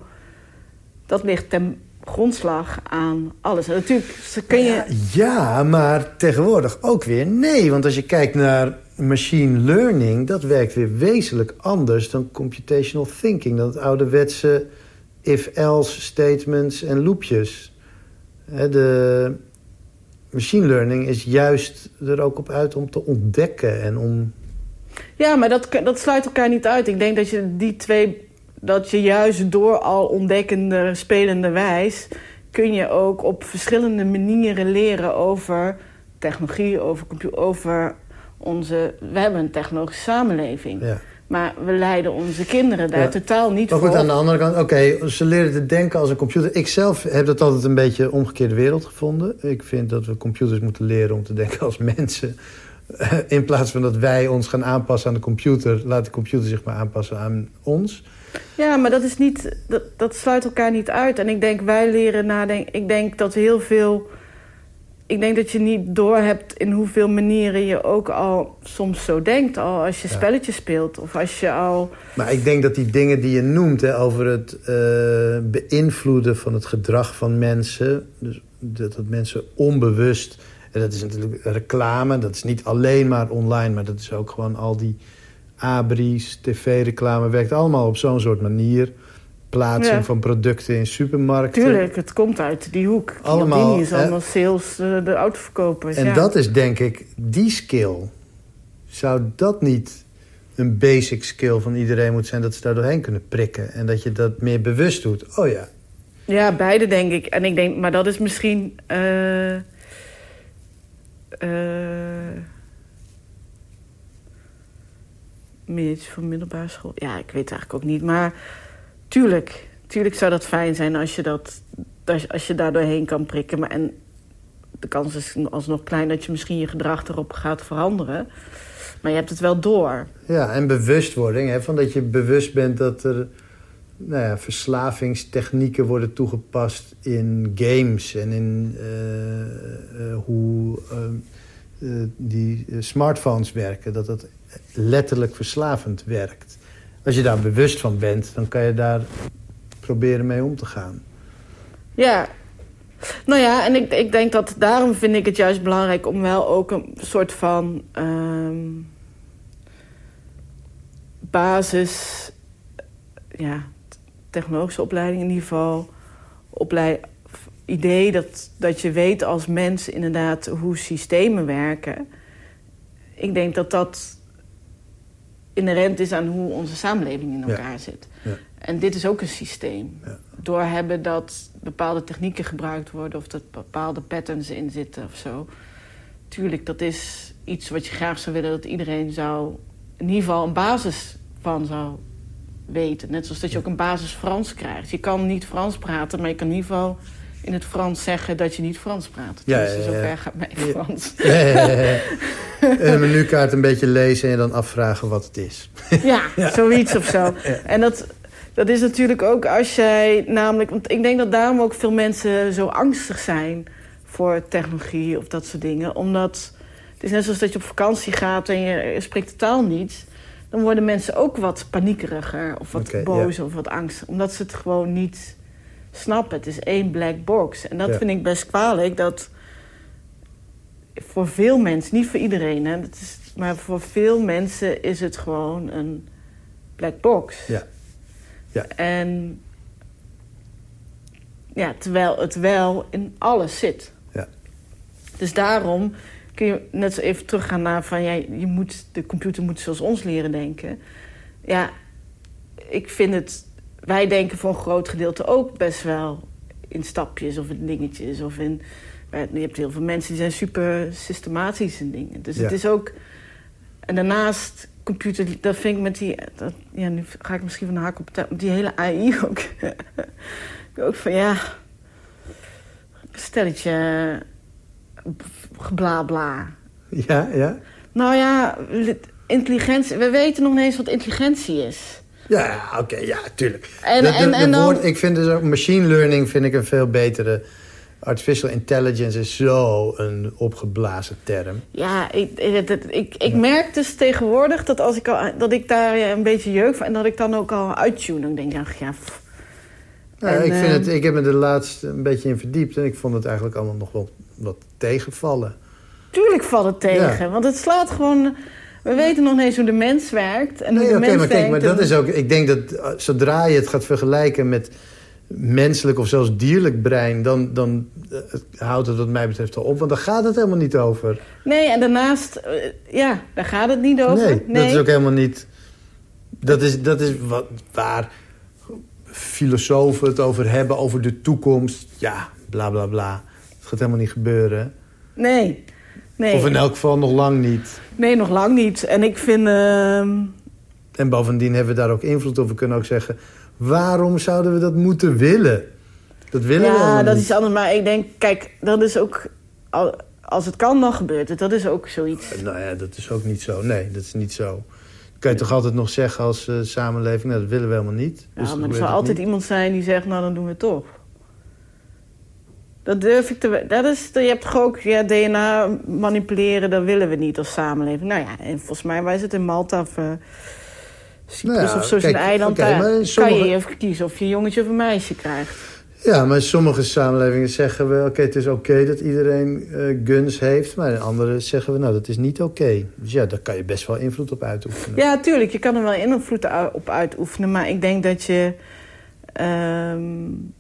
Dat ligt ten grondslag aan alles. En natuurlijk ze kun je... Ja, ja, maar tegenwoordig ook weer nee. Want als je kijkt naar machine learning... dat werkt weer wezenlijk anders dan computational thinking. Dan het ouderwetse if-else statements en loopjes. De machine learning is juist er ook op uit om te ontdekken en om... Ja, maar dat, dat sluit elkaar niet uit. Ik denk dat je die twee... Dat je juist door al ontdekkende, spelende wijs... kun je ook op verschillende manieren leren over technologie, over over onze... We hebben een technologische samenleving. Ja. Maar we leiden onze kinderen daar Ja. totaal niet Maar voor. goed, aan de andere kant, oké, ze leren te denken als een computer. Ik zelf heb dat altijd een beetje een omgekeerde wereld gevonden. Ik vind dat we computers moeten leren om te denken als mensen. In plaats van dat wij ons gaan aanpassen aan de computer, laat de computer zich maar aanpassen aan ons. Ja, maar dat is niet. Dat, dat sluit elkaar niet uit. En ik denk, wij leren nadenken. Ik denk dat heel veel. Ik denk dat je niet doorhebt in hoeveel manieren je ook al soms zo denkt. Al als je Ja. spelletjes speelt. Of als je al. Maar ik denk dat die dingen die je noemt hè, over het eh, beïnvloeden van het gedrag van mensen. Dus dat, dat mensen onbewust. En dat is natuurlijk reclame. Dat is niet alleen maar online, maar dat is ook gewoon al die abris, tv-reclame. Werkt allemaal op zo'n soort manier. Plaatsing Ja. van producten in supermarkten. Tuurlijk, het komt uit die hoek. Allemaal, Chialdini is allemaal sales, eh, de autoverkopers. En ja. dat is denk ik die skill. Zou dat niet een basic skill van iedereen moet zijn... dat ze daar doorheen kunnen prikken. En dat je dat meer bewust doet. Oh ja. Ja, beide denk ik. En ik denk, maar dat is misschien... Uh, meer iets van middelbare school. Ja, ik weet het eigenlijk ook niet. Maar tuurlijk, tuurlijk zou dat fijn zijn als je, dat, als je daar doorheen kan prikken. Maar en de kans is alsnog klein dat je misschien je gedrag erop gaat veranderen. Maar je hebt het wel door. Ja, en bewustwording. Hè, van dat je bewust bent dat er nou ja, verslavingstechnieken worden toegepast in games. En in uh, uh, hoe uh, die smartphones werken. Dat dat letterlijk verslavend werkt. Als je daar bewust van bent, dan kan je daar proberen mee om te gaan. Ja, nou ja, en ik, ik denk dat daarom vind ik het juist belangrijk om wel ook een soort van uh, basis, ja, technologische opleiding in ieder geval, opleid, idee dat, dat je weet als mens inderdaad hoe systemen werken. Ik denk dat dat inherent is aan hoe onze samenleving in elkaar zit. Ja. En dit is ook een systeem. Ja. Door hebben dat bepaalde technieken gebruikt worden... of dat bepaalde patterns in zitten of zo. Tuurlijk, dat is iets wat je graag zou willen... dat iedereen zou in ieder geval een basis van zou weten. Net zoals dat je ook een basis Frans krijgt. Je kan niet Frans praten, maar je kan in ieder geval in het Frans zeggen dat je niet Frans praat. Ja, dus ja, ja. gaat mijn Frans. Ja, ja, ja, en een menukaart een beetje lezen en dan afvragen wat het is. ja, zoiets of zo. En dat, dat is natuurlijk ook als jij namelijk... Want ik denk dat daarom ook veel mensen zo angstig zijn... voor technologie of dat soort dingen. Omdat het is net zoals dat je op vakantie gaat en je spreekt de taal niet... dan worden mensen ook wat paniekeriger of wat boos of wat angstig. Omdat ze het gewoon niet snappen. Het is één black box. En dat vind ik best kwalijk. Dat voor veel mensen, niet voor iedereen... Hè, dat is, maar voor veel mensen is het gewoon een black box. Ja. Ja. En ja, terwijl het wel in alles zit. Ja. Dus daarom kun je net zo even teruggaan naar van... Ja, je moet, de computer moet zoals ons leren denken. Ja, ik vind het... Wij denken voor een groot gedeelte ook best wel in stapjes of in dingetjes. Of in, je hebt heel veel mensen die zijn super systematisch in dingen. Dus het is ook... En daarnaast computer, dat vind ik met die... Dat, ja, nu ga ik misschien van de haak op die hele AI ook. ook van, ja... Stelletje... Bla bla. Ja, ja. Nou ja, intelligentie... We weten nog niet eens wat intelligentie is. Ja, oké, ja, tuurlijk. En, en, en dan... woord, ik vind dus ook machine learning vind ik een veel betere artificial intelligence is zo een opgeblazen term. Ja, ik, ik, ik, merk dus tegenwoordig dat, als ik al, dat ik daar een beetje jeuk van... en dat ik dan ook al uittune. Dan denk ik, ja... ja ik, vind het, eh, ik heb me er laatst een beetje in verdiept... en ik vond het eigenlijk allemaal nog wel wat tegenvallen. Tuurlijk valt het tegen, want het slaat gewoon... We weten nog niet eens hoe de mens werkt. En hoe nee, mens maar kijk, maar dat is ook... Ik denk dat eh, zodra je het gaat vergelijken met menselijk of zelfs dierlijk brein... dan, dan uh, houdt het wat mij betreft al op. Want daar gaat het helemaal niet over. Nee, en daarnaast... Uh, ja, daar gaat het niet over. Nee, nee, dat is ook helemaal niet... Dat is, dat is wat, waar filosofen het over hebben, over de toekomst. Ja, bla bla bla. Het gaat helemaal niet gebeuren. Nee. Nee. Of in elk geval nog lang niet. Nee, nog lang niet. En ik vind... Uh... En bovendien hebben we daar ook invloed op. We kunnen ook zeggen Waarom zouden we dat moeten willen? Dat willen ja, we Ja, dat is anders. Maar ik denk, kijk, dat is ook... Als het kan, dan gebeurt het. Dat is ook zoiets. Nou ja, dat is ook niet zo. Nee, dat is niet zo. Dan kan je toch altijd nog zeggen als uh, samenleving... Nou, dat willen we helemaal niet. Ja, dus maar er zal altijd iemand zijn die zegt... nou, dan doen we het toch. Dat durf ik te... Dat is, je hebt toch ook ja, DNA manipuleren... dat willen we niet als samenleving. Nou ja, en volgens mij wij zitten in Malta... Of, uh, Cyprus nou of zo een eiland, okay, daar sommige... kan je even kiezen of je een jongetje of een meisje krijgt. Ja, maar sommige samenlevingen zeggen we... oké, het is oké dat iedereen uh, guns heeft... maar in andere zeggen we, nou, dat is niet oké. Dus ja, daar kan je best wel invloed op uitoefenen. Ja, tuurlijk, je kan er wel invloed op uitoefenen... maar ik denk dat je... Um,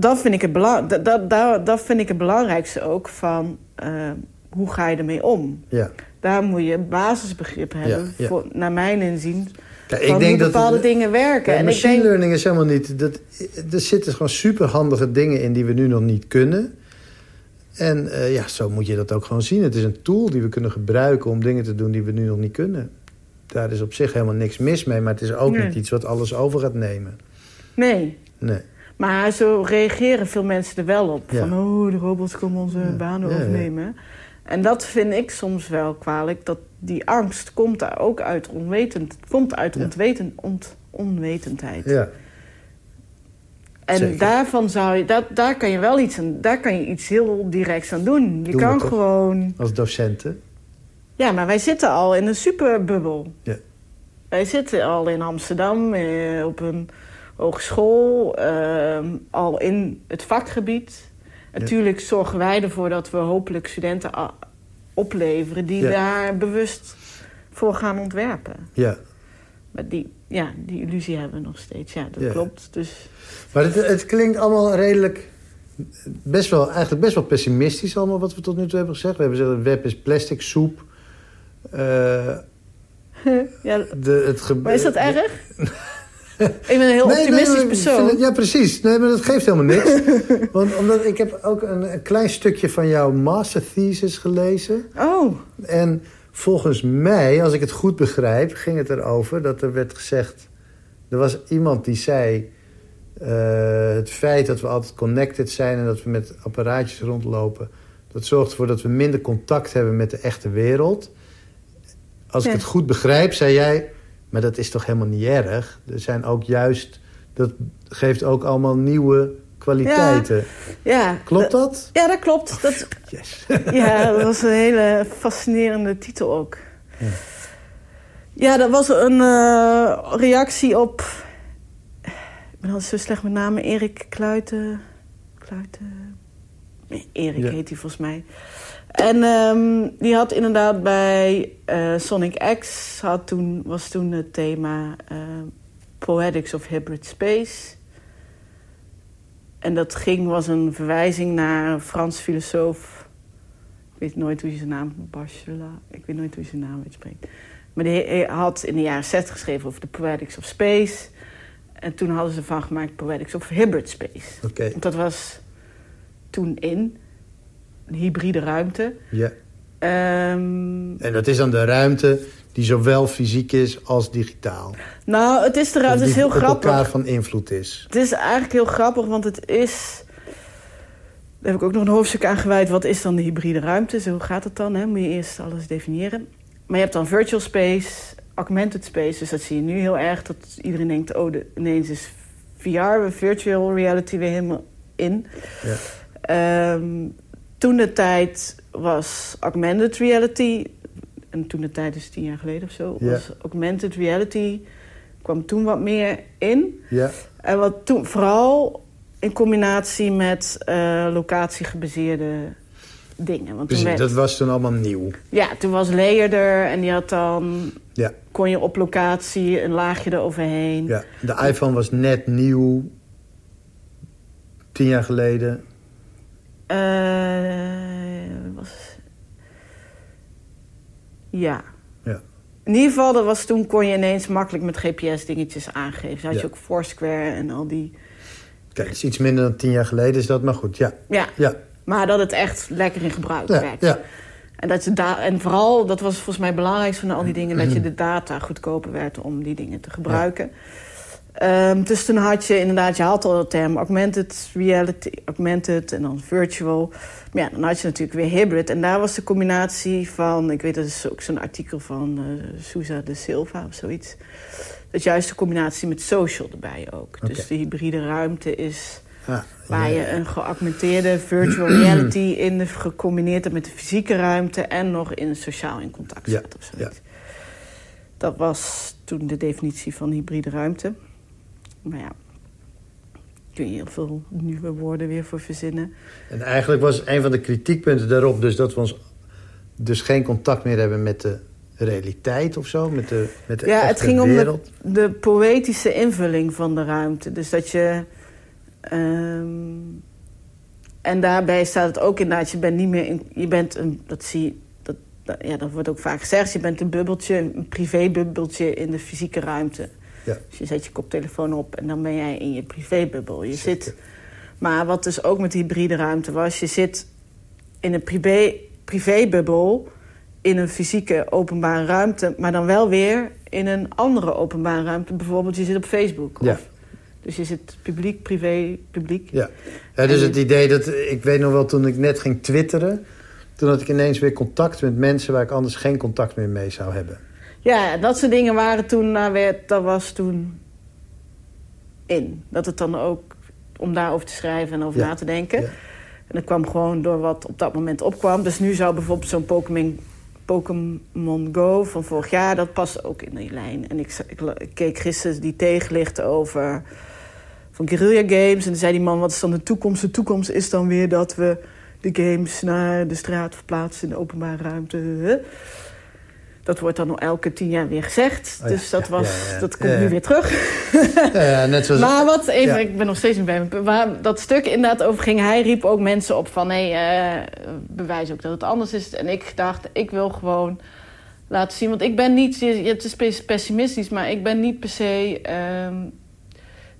dat, vind ik het belang, dat, dat, dat vind ik het belangrijkste ook van... Uh, hoe ga je ermee om? Ja. daar moet je basisbegrip hebben, Ja, ja. Voor, naar mijn inzien, Kijk, van hoe bepaalde dingen werken. Ja, en ik machine denk, learning is helemaal niet... Dat, er zitten gewoon superhandige dingen in die we nu nog niet kunnen. En eh, ja, zo moet je dat ook gewoon zien. Het is een tool die we kunnen gebruiken om dingen te doen die we nu nog niet kunnen. Daar is op zich helemaal niks mis mee, maar het is ook Nee. niet iets wat alles over gaat nemen. nee, Nee. Maar zo reageren veel mensen er wel op. Van, oh, de robots komen onze banen overnemen. En dat vind ik soms wel kwalijk. Dat die angst komt daar ook uit onwetend. Het komt uit ontweten, ont, onwetendheid. Ja, En Zeker. daarvan zou je, dat, daar kan je wel iets aan, daar kan je iets heel directs aan doen. Je Doen kan gewoon. als docenten. Ja, maar wij zitten al in een superbubbel. Ja. Wij zitten al in Amsterdam eh, op een hogeschool, eh, al in het vakgebied. Natuurlijk zorgen wij ervoor dat we hopelijk studenten opleveren die Ja. daar bewust voor gaan ontwerpen. Ja. Maar die, ja, die illusie hebben we nog steeds. Ja, dat Ja. klopt. Dus Maar het, het klinkt allemaal redelijk... Best wel, eigenlijk best wel pessimistisch allemaal wat we tot nu toe hebben gezegd. We hebben gezegd, het web is plastic soep. Eh, ja, de, het maar is dat erg? ik ben een heel Nee, optimistisch persoon. het- ja, precies. Nee, maar dat geeft helemaal niks. Want omdat ik heb ook een, een klein stukje van jouw master thesis gelezen. Oh, En volgens mij, als ik het goed begrijp, ging het erover dat er werd gezegd... Er was iemand die zei... eh, het feit dat we altijd connected zijn en dat we met apparaatjes rondlopen... dat zorgt ervoor dat we minder contact hebben met de echte wereld. Als ik het goed begrijp, zei jij... maar dat is toch helemaal niet erg? Er zijn ook juist... dat geeft ook allemaal nieuwe kwaliteiten. ja. Klopt dat? Ja, dat klopt. Dat, Yes. ja, dat was een hele fascinerende titel ook. Ja. Ja, dat was een eh, reactie op... Ik ben altijd zo slecht met namen. Erik Kluiten... Kluiten... Nee, Erik Ja. heet hij volgens mij. En ehm, die had inderdaad bij eh, Sonic X... Had toen, was toen het thema eh, Poetics of Hybrid Space... En dat ging, was een verwijzing naar een Frans filosoof. Ik weet nooit hoe je zijn naam... Bachelard. Ik weet nooit hoe je zijn naam uitspreekt. Maar die he- had in de jaren 60 geschreven over de Poetics of Space. En toen hadden ze ervan gemaakt Poetics of Hybrid Space. Oké, Want dat was toen in. Een hybride ruimte. ja. Ehm, En dat is dan de ruimte die zowel fysiek is als digitaal. nou, het is, de ruimte, het is heel op grappig. elkaar van invloed is. Het is eigenlijk heel grappig, want het is... Daar heb ik ook nog een hoofdstuk aan gewijd. Wat is dan de hybride ruimte? Zo gaat het dan, hè? Moet je eerst alles definiëren. Maar je hebt dan virtual space, augmented space. Dus dat zie je nu heel erg. Dat iedereen denkt, oh, de, ineens is VR, virtual reality weer helemaal in. Ja. Ehm, toen de tijd was augmented reality... En toen de tijd is tien jaar geleden of zo... Was augmented reality... kwam toen wat meer in... Ja, En wat toen, vooral in combinatie met eh, locatiegebaseerde dingen. Want precies. werd, Dat was toen allemaal nieuw. Ja, toen was Layer er en die had dan... Ja, kon je op locatie een laagje eroverheen. ja. De iPhone was net nieuw. Tien jaar geleden. Eh, was... Ja. Ja. In ieder geval, dat was toen kon je ineens makkelijk met GPS-dingetjes aangeven. Dan had Ja. je ook Foursquare en al die... Kijk, het is iets minder dan tien jaar geleden is dat, maar goed. Ja, Ja, ja, maar dat het echt lekker in gebruik ja. werd. ja. En, dat je da en vooral, dat was volgens mij het belangrijkste van al die dingen... dat je de data goedkoper werd om die dingen te gebruiken. Ehm, dus toen had je inderdaad, je had al de term augmented reality, augmented en dan virtual. Maar ja, dan had je natuurlijk weer hybrid. En daar was de combinatie van, ik weet dat is ook zo'n artikel van eh Sousa de Silva of zoiets. Dat juist de combinatie met social erbij ook. Dus de hybride ruimte is Ah, Waar ja. je een geaugmenteerde virtual reality in de, gecombineerd hebt met de fysieke ruimte en nog in sociaal in contact Ja, staat of zoiets. Dat was toen de definitie van hybride ruimte. Maar ja, kun je heel veel nieuwe woorden weer voor verzinnen. En eigenlijk was een van de kritiekpunten daarop dus dat we ons dus geen contact meer hebben met de realiteit of zo, met de, met de ja, het ging om de, de poëtische invulling van de ruimte. Dus dat je. ehm, en daarbij staat het ook inderdaad, je bent niet meer. In, je bent een. Dat zie dat, ja, dat wordt ook vaak gezegd. Je bent een bubbeltje, een privébubbeltje in de fysieke ruimte. Ja. Dus je zet je koptelefoon op en dan ben jij in je privébubbel. Je Zeker. zit, maar wat dus ook met hybride ruimte was... je zit in een privé, privébubbel in een fysieke openbare ruimte... maar dan wel weer in een andere openbare ruimte. Bijvoorbeeld je zit op Facebook. Ja. Of, dus je zit publiek, privé, publiek. Ja. ja, dus het idee dat... Ik weet nog wel, toen ik net ging twitteren... toen had ik ineens weer contact met mensen... waar ik anders geen contact meer mee zou hebben. Ja, dat soort dingen waren toen, nou, werd, dat was toen in. Dat het dan ook, om daarover te schrijven en over Ja. na te denken. Ja. En dat kwam gewoon door wat op dat moment opkwam. Dus nu zou bijvoorbeeld zo'n Pokémon, Pokémon Go van vorig jaar... dat past ook in die lijn. En ik, ik, ik keek gisteren die tegenlichten over... van Guerrilla Games. En toen zei die man, wat is dan de toekomst? De toekomst is dan weer dat we de games naar de straat verplaatsen... in de openbare ruimte. Dat wordt dan elke tien jaar weer gezegd. Oh ja, dus dat, was, ja, ja. dat komt nu weer terug. Net zoals... Maar wat even, ik ben nog steeds niet bij mijn punt. Waar dat stuk inderdaad over ging, hij riep ook mensen op van nee, eh, bewijs ook dat het anders is. En ik dacht, ik wil gewoon laten zien, want ik ben niet, het is pes- pessimistisch, maar ik ben niet per se ehm,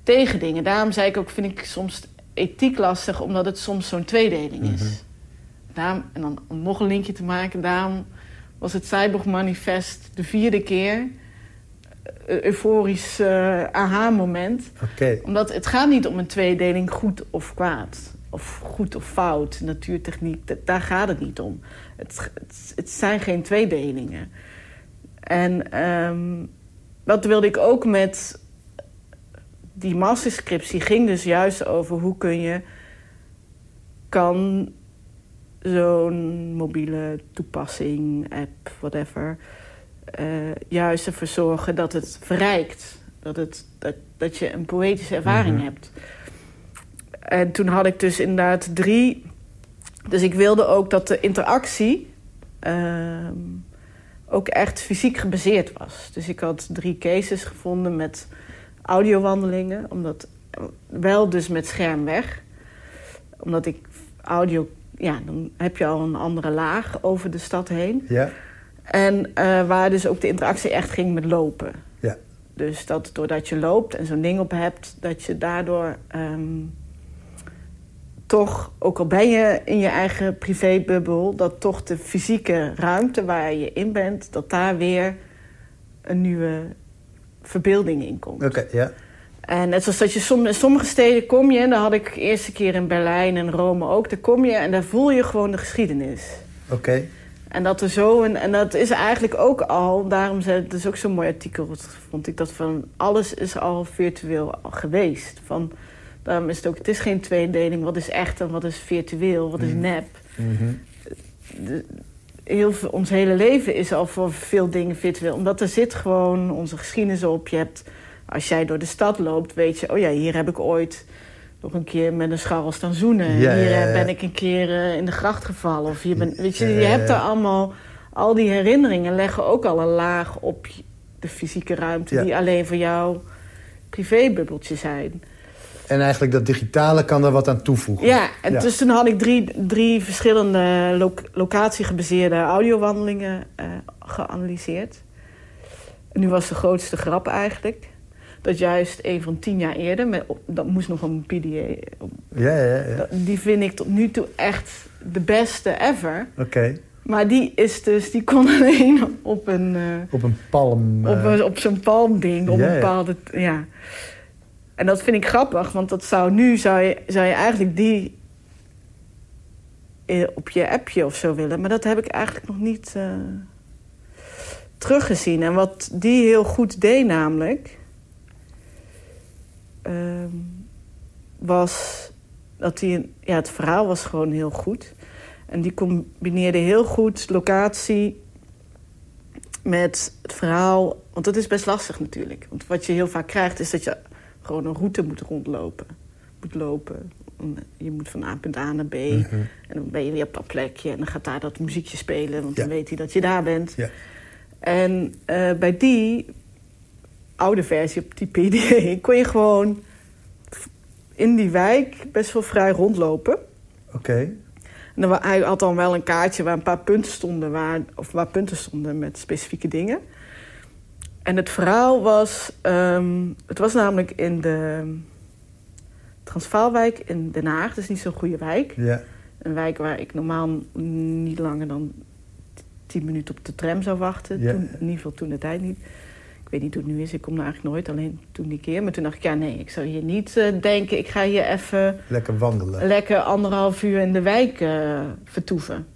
tegen dingen. Daarom zei ik ook, vind ik soms ethiek lastig, omdat het soms zo'n tweedeling is. Daarom, en dan om nog een linkje te maken, daarom was het Cyborg Manifest de vierde keer. Een euforisch eh, aha-moment omdat het gaat niet om een tweedeling goed of kwaad. Of goed of fout, natuurtechniek. da- Daar gaat het niet om. Het, het, het zijn geen tweedelingen. En ehm, dat wilde ik ook met die masterscriptie. ging dus juist over hoe kun je... kan zo'n mobiele toepassing, app, whatever... eh, juist ervoor zorgen dat het verrijkt. Dat, het, dat, dat je een poëtische ervaring Mhm. hebt. En toen had ik dus inderdaad drie... Dus ik wilde ook dat de interactie... ehm, ook echt fysiek gebaseerd was. Dus ik had drie cases gevonden met audiowandelingen. Omdat, wel dus met scherm weg. Omdat ik audio... Ja, dan heb je al een andere laag over de stad heen. Ja, En eh, waar dus ook de interactie echt ging met lopen. ja. Dus dat doordat je loopt en zo'n ding op hebt, dat je daardoor ehm, toch, ook al ben je in je eigen privébubbel, dat toch de fysieke ruimte waar je in bent, dat daar weer een nieuwe verbeelding in komt. Oké, ja. En net zoals dat je in sommige steden kom je, en daar had ik de eerste keer in Berlijn en Rome ook, daar kom je en daar voel je gewoon de geschiedenis. Oké. En dat er zo een, en dat is eigenlijk ook al, daarom zei het is ook zo'n mooi artikel, vond ik dat van alles is al virtueel geweest. Van, daarom is het ook, het is geen tweedeling, wat is echt en wat is virtueel, wat is Mhm. nep. Mhm. De- heel ons hele leven is al voor veel dingen virtueel, omdat er zit gewoon onze geschiedenis op. Je hebt, als jij door de stad loopt, weet je, oh ja, hier heb ik ooit nog een keer met een scharrel staan zoenen. Ja, hier ja, ja. ben ik een keer eh, in de gracht gevallen. Of hier ben, weet je, je hebt er allemaal... Al die herinneringen leggen ook al een laag op de fysieke ruimte... Die alleen voor jou privébubbeltje zijn. En eigenlijk dat digitale kan er wat aan toevoegen. Ja, en dus toen had ik drie, drie verschillende lo locatiegebaseerde audiowandelingen eh, geanalyseerd. En nu was de grootste grap eigenlijk... dat juist een van tien jaar eerder... Met, dat moest nog een PDA... Ja, ja, ja. Die vind ik tot nu toe echt de beste ever. Oké. Maar die is dus, die kon alleen op een, eh, Op een palm. op, eh, een- op zo'n palmding, op ja, een bepaalde, ja. En dat vind ik grappig, want dat zou nu zou je, zou je eigenlijk die eh, op je appje of zo willen, maar dat heb ik eigenlijk nog niet teruggezien. En wat die heel goed deed, namelijk, ehm, was dat hij, ja, het verhaal was gewoon heel goed. En die combineerde heel goed locatie met het verhaal. Want dat is best lastig natuurlijk. Want wat je heel vaak krijgt is dat je gewoon een route moet rondlopen. Moet lopen. Je moet van A punt A naar B. mhm. En dan ben je weer op dat plekje. En dan gaat daar dat muziekje spelen. Want Ja. dan weet hij dat je daar bent. Ja. En eh, bij die oude versie op die PDA kon je gewoon in die wijk best wel vrij rondlopen. Oké. En En dan, hij had dan wel een kaartje waar een paar punten stonden, waar, of waar punten stonden met specifieke dingen. En het verhaal was, ehm, het was namelijk in de Transvaalwijk in Den Haag, dus niet zo'n goede wijk. Ja. Een wijk waar ik normaal niet langer dan tien minuten op de tram zou wachten. Ja. Toen, in ieder geval toen de tijd niet. Ik weet niet hoe het nu is, ik kom daar eigenlijk nooit, alleen toen die keer. Maar toen dacht ik, ja nee, ik zou hier niet eh, denken... ik ga hier even Lekker wandelen. lekker anderhalf uur in de wijk eh, vertoeven.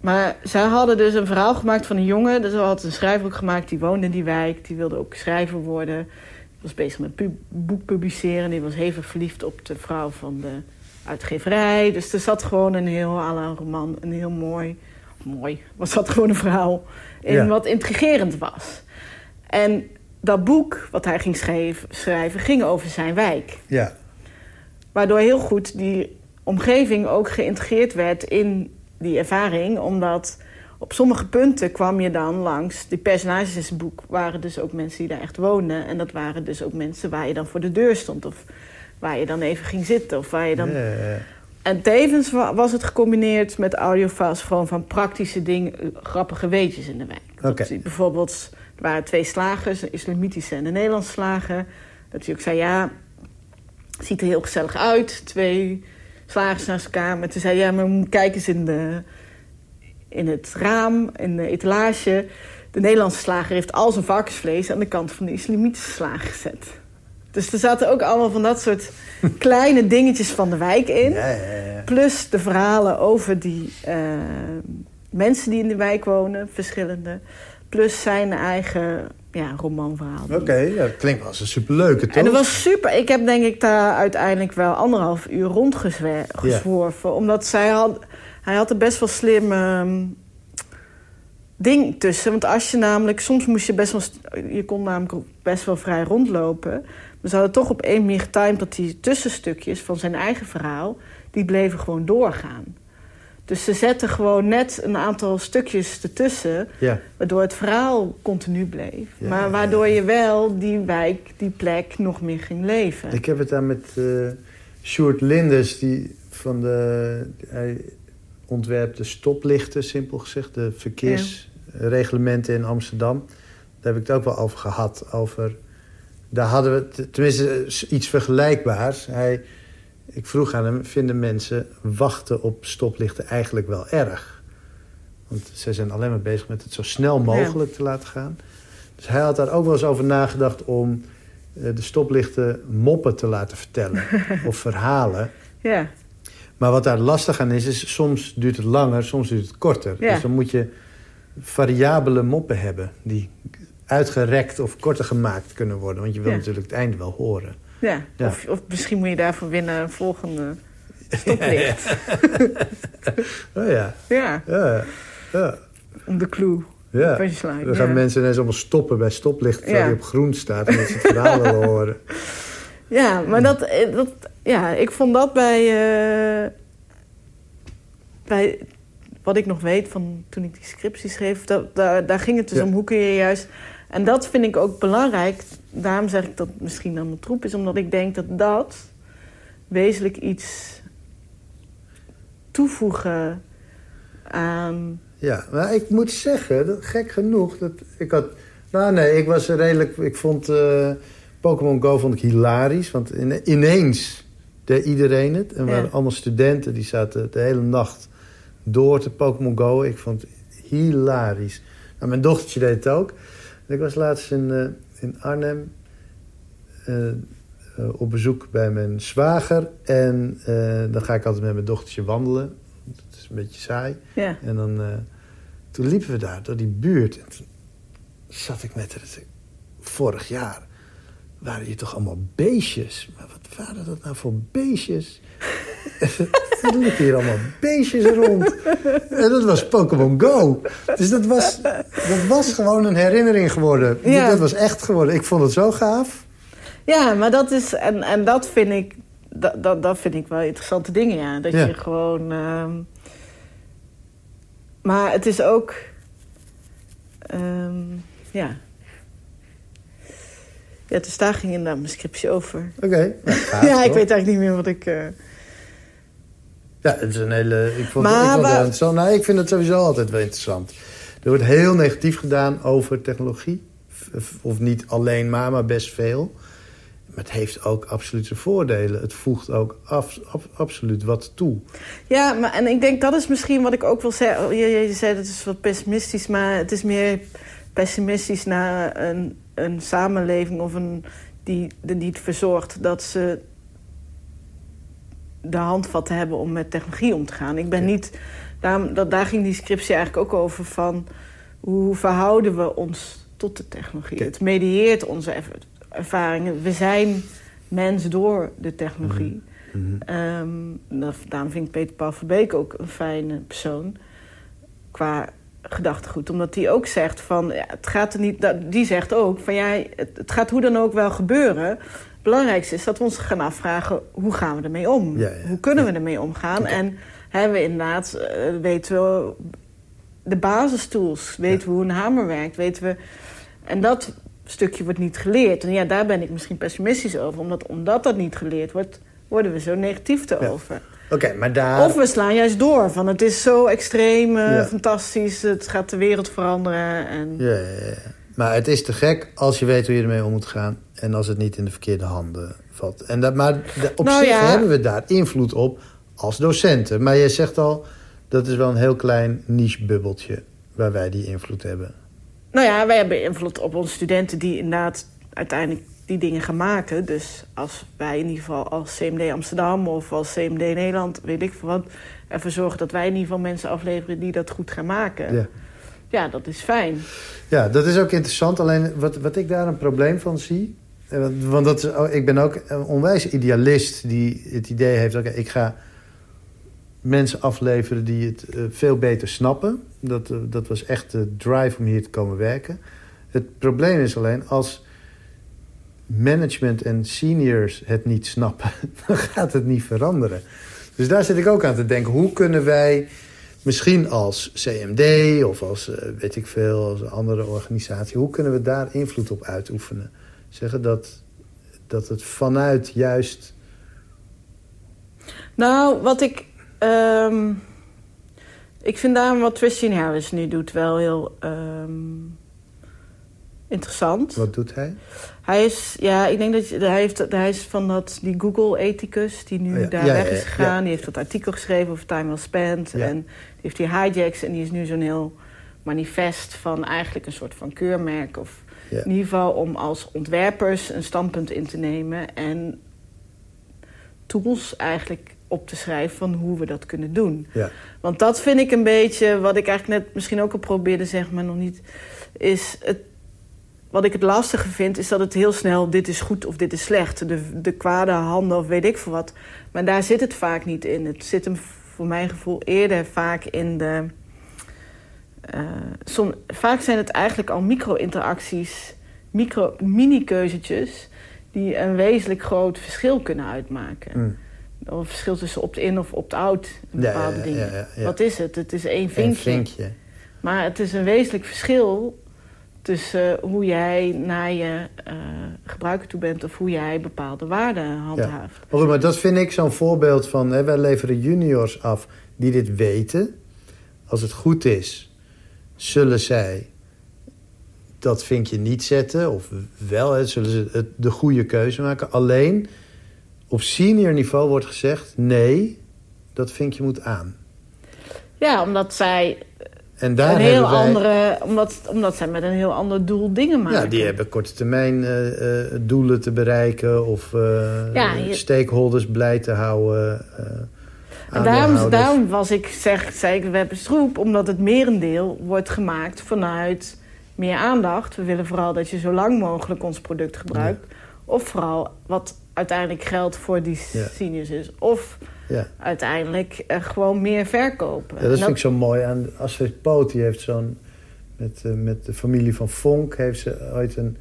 Maar zij hadden dus een verhaal gemaakt van een jongen. Dus ze had een schrijver ook gemaakt, die woonde in die wijk. Die wilde ook schrijver worden. Die was bezig met pu boek publiceren. Die was hevig verliefd op de vrouw van de uitgeverij. Dus er zat gewoon een heel à la roman, een heel mooi... Mooi, was dat gewoon een verhaal Ja. wat intrigerend was. En dat boek wat hij ging schreef- schrijven ging over zijn wijk. Ja. Waardoor heel goed die omgeving ook geïntegreerd werd in die ervaring. Omdat op sommige punten kwam je dan langs... Die personages in zijn boek waren dus ook mensen die daar echt woonden. En dat waren dus ook mensen waar je dan voor de deur stond. Of waar je dan even ging zitten. Of waar je dan... Ja, ja, ja. En tevens wa- was het gecombineerd met audiofiles... gewoon van praktische dingen, eh, grappige weetjes in de wijk. Dat bijvoorbeeld, er waren twee slagers, een islamitische en een Nederlandse slager. Dat hij ook zei, ja, het ziet er heel gezellig uit. Twee slagers naast elkaar. Maar toen zei ja, maar kijk eens in, de, in het raam, in de etalage. De Nederlandse slager heeft al zijn varkensvlees aan de kant van de islamitische slager gezet. Dus er zaten ook allemaal van dat soort kleine dingetjes van de wijk in. Ja, ja, ja. Plus de verhalen over die eh, mensen die in de wijk wonen, verschillende. Plus zijn eigen ja, romanverhaal. Oké, ja, dat klinkt wel als een superleuke, toch? En dat was super. Ik heb denk ik daar uiteindelijk wel anderhalf uur rondgezworven. Omdat zij had, hij had er best wel slim ehm, ding tussen. Want als je namelijk, soms moest je best wel, je kon namelijk best wel vrij rondlopen. Maar ze hadden toch op één manier getimed dat die tussenstukjes van zijn eigen verhaal, die bleven gewoon doorgaan. Dus ze zetten gewoon net een aantal stukjes ertussen, Ja. waardoor het verhaal continu bleef. Ja, maar waardoor je wel die wijk, die plek nog meer ging leven. Ik heb het daar met eh Sjoerd Linders, die van de... Hij ontwerpt de stoplichten, simpel gezegd. De verkeersreglementen in Amsterdam. Daar heb ik het ook wel over gehad. Over, daar hadden we tenminste iets vergelijkbaars. Hij, ik vroeg aan hem, vinden mensen wachten op stoplichten eigenlijk wel erg? Want zij zijn alleen maar bezig met het zo snel mogelijk te laten gaan. Dus hij had daar ook wel eens over nagedacht om eh, de stoplichten moppen te laten vertellen. of verhalen. Ja, Maar wat daar lastig aan is, is soms duurt het langer, soms duurt het korter. Ja. Dus dan moet je variabele moppen hebben die uitgerekt of korter gemaakt kunnen worden. Want je wil Ja. natuurlijk het einde wel horen. ja. Ja. Of, of misschien moet je daarvoor winnen een volgende stoplicht. Oh ja, ja, ja, om de clue. ja. Dan gaan mensen ineens allemaal stoppen bij stoplicht terwijl die op groen staat. Omdat ze het verhaal willen horen. Ja, maar dat, eh, dat, ja, ik vond dat bij, eh, bij wat ik nog weet van toen ik die scriptie schreef, dat, daar, daar ging het dus om hoe kun je juist. En dat vind ik ook belangrijk. Daarom zeg ik dat het misschien dan een troep is, omdat ik denk dat dat wezenlijk iets toevoegen aan. Ja, maar ik moet zeggen, dat, gek genoeg, dat ik had... Nou nee, ik was redelijk... Ik vond eh, Pokémon Go vond ik hilarisch. Want ine- ineens deed iedereen het. En Ja. waren allemaal studenten, die zaten de hele nacht door te Pokémon Go. Ik vond het hilarisch. Nou, mijn dochtertje deed het ook. Ik was laatst in, eh, in Arnhem... eh, eh, op bezoek bij mijn zwager. En dan ga ik altijd met mijn dochtertje wandelen. Het is een beetje saai. Ja, En dan, toen liepen we daar door die buurt. En toen zat ik met haar. Vorig jaar waren hier toch allemaal beestjes. Maar wat waren dat nou voor beestjes? er liepen hier allemaal beestjes rond. En dat was Pokémon Go. Dus dat was, dat was gewoon een herinnering geworden. Ja. Dat was echt geworden. Ik vond het zo gaaf. ja maar dat is. En, en dat vind ik. Dat, dat, dat vind ik wel interessante dingen, ja. Dat Ja. je gewoon. ehm, maar het is ook. ehm, ja. Ja, dus daar ging inderdaad mijn scriptie over. Oké. nou, ja, ik weet eigenlijk niet meer wat ik. eh, Ja, het is een hele... Ik vond, Maar ik, vond het waar- interessant. Nou, ik vind het sowieso altijd wel interessant. Er wordt heel negatief gedaan over technologie. Of niet alleen maar, maar best veel. Maar het heeft ook absoluut zijn voordelen. Het voegt ook af, absoluut wat toe. Ja, maar en ik denk dat is misschien wat ik ook wil zeggen. Je, je zei het is wat pessimistisch, maar het is meer pessimistisch naar een, een samenleving of een die er niet verzorgt dat ze de handvatten hebben om met technologie om te gaan. Ik ben niet. Daarom, dat, daar ging die scriptie eigenlijk ook over van hoe verhouden we ons tot de technologie. Het medieert onze erv- ervaringen. We zijn mens door de technologie. Ehm, dat- daarom vind ik Peter Paul Verbeek ook een fijne persoon. Qua gedachtegoed. Omdat die ook zegt van... Ja, het gaat er niet, die zegt ook van... Ja, het, het gaat hoe dan ook wel gebeuren. Het belangrijkste is dat we ons gaan afvragen... hoe gaan we ermee om? Ja, ja. Hoe kunnen we ermee omgaan? En hebben we inderdaad... eh, weten we de basistools. Weten we hoe een hamer werkt. Weten we... En dat stukje wordt niet geleerd. En ja, daar ben ik misschien pessimistisch over. Omdat, omdat dat niet geleerd wordt... worden we zo negatief erover. Oké, maar daar... Of we slaan juist door. Van het is zo extreem, eh, Ja. fantastisch. Het gaat de wereld veranderen. En... Ja, ja, ja. Maar het is te gek als je weet hoe je ermee om moet gaan... en als het niet in de verkeerde handen valt. En dat, maar op Nou zich ja. hebben we daar invloed op als docenten. Maar jij zegt al, dat is wel een heel klein niche-bubbeltje... waar wij die invloed hebben. Nou ja, wij hebben invloed op onze studenten die inderdaad uiteindelijk die dingen gaan maken. Dus als wij in ieder geval als CMD Amsterdam of als CMD Nederland, weet ik veel wat, ervoor zorgen dat wij in ieder geval mensen afleveren die dat goed gaan maken. Ja. Ja, dat is fijn. Ja, dat is ook interessant. Alleen wat, wat ik daar een probleem van zie... eh, want- dat oh, ik ben ook een onwijs idealist die het idee heeft... oké, ik ga mensen afleveren die het eh, veel beter snappen. Dat, eh, dat was echt de drive om hier te komen werken. Het probleem is alleen als management en seniors het niet snappen... dan gaat het niet veranderen. Dus daar zit ik ook aan te denken. Hoe kunnen wij misschien als CMD of als, weet ik veel, als een andere organisatie... hoe kunnen we daar invloed op uitoefenen? Zeggen dat, dat het vanuit juist... Nou, wat ik. ehm, ik vind daarom wat Tristan Harris nu doet wel heel ehm, interessant. Wat doet hij? Hij is, ja, ik denk dat hij, heeft, hij is van dat, die Google-ethicus die nu Oh ja, daar ja, weg is gegaan. ja. Die heeft dat artikel geschreven over time well spent. En die heeft die hijacks en die is nu zo'n heel manifest van eigenlijk een soort van keurmerk. Of Ja. in ieder geval om als ontwerpers een standpunt in te nemen. En tools eigenlijk op te schrijven van hoe we dat kunnen doen. Ja. Want dat vind ik een beetje, wat ik eigenlijk net misschien ook al probeerde, zeg maar nog niet, is het. Wat ik het lastige vind, is dat het heel snel dit is goed of dit is slecht. De, de kwade handen of weet ik veel wat. Maar daar zit het vaak niet in. Het zit hem voor mijn gevoel eerder vaak in de. Eh, som, vaak zijn het eigenlijk al micro-interacties, micro, mini-keuzetjes, die een wezenlijk groot verschil kunnen uitmaken. Mm. Of een verschil tussen opt-in of opt-out Ja, bepaalde ja, dingen. ja, ja, ja. Wat is het? Het is één vinkje. vinkje. Maar het is een wezenlijk verschil tussen hoe jij naar je eh, gebruiker toe bent... of hoe jij bepaalde waarden handhaaft. Maar goed, maar dat vind ik zo'n voorbeeld van... Hè, wij leveren juniors af die dit weten. Als het goed is, zullen zij dat vinkje niet zetten. Of wel, hè, zullen ze het, de goede keuze maken. Alleen, op senior niveau wordt gezegd... nee, dat vinkje moet aan. Ja, omdat zij En daar een heel wij... andere... Omdat, omdat zij met een heel ander doel dingen maken. Ja, die hebben korte termijn eh, eh, doelen te bereiken... of eh, Ja, je- stakeholders blij te houden... En daarom, daarom was ik, zeg, zei ik, we hebben stroep, omdat het merendeel wordt gemaakt vanuit meer aandacht. We willen vooral dat je zo lang mogelijk ons product gebruikt. Of vooral wat uiteindelijk geldt voor die Ja. seniors is. Of Ja. uiteindelijk eh, gewoon meer verkopen. Ja, dat En vind ik zo mooi aan Astrid Poot. Die heeft zo'n... Met, eh, met de familie van Vonk heeft ze ooit een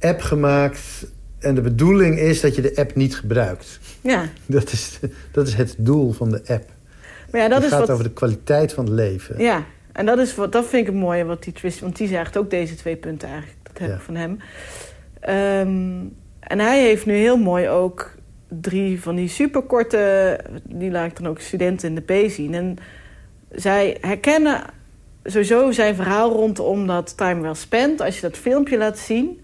app gemaakt. En de bedoeling is dat je de app niet gebruikt. Ja, Dat is, dat is het doel van de app. maar ja, dat het is gaat wat... over de kwaliteit van het leven. Ja, en dat, is wat, dat vind ik het mooie wat die twist... Want die zegt ook deze twee punten eigenlijk. Dat heb Ja. ik van hem. Ehm, en hij heeft nu heel mooi ook drie van die superkorte... die laat ik dan ook studenten in de P zien. En zij herkennen sowieso zijn verhaal rondom dat time well spent. Als je dat filmpje laat zien...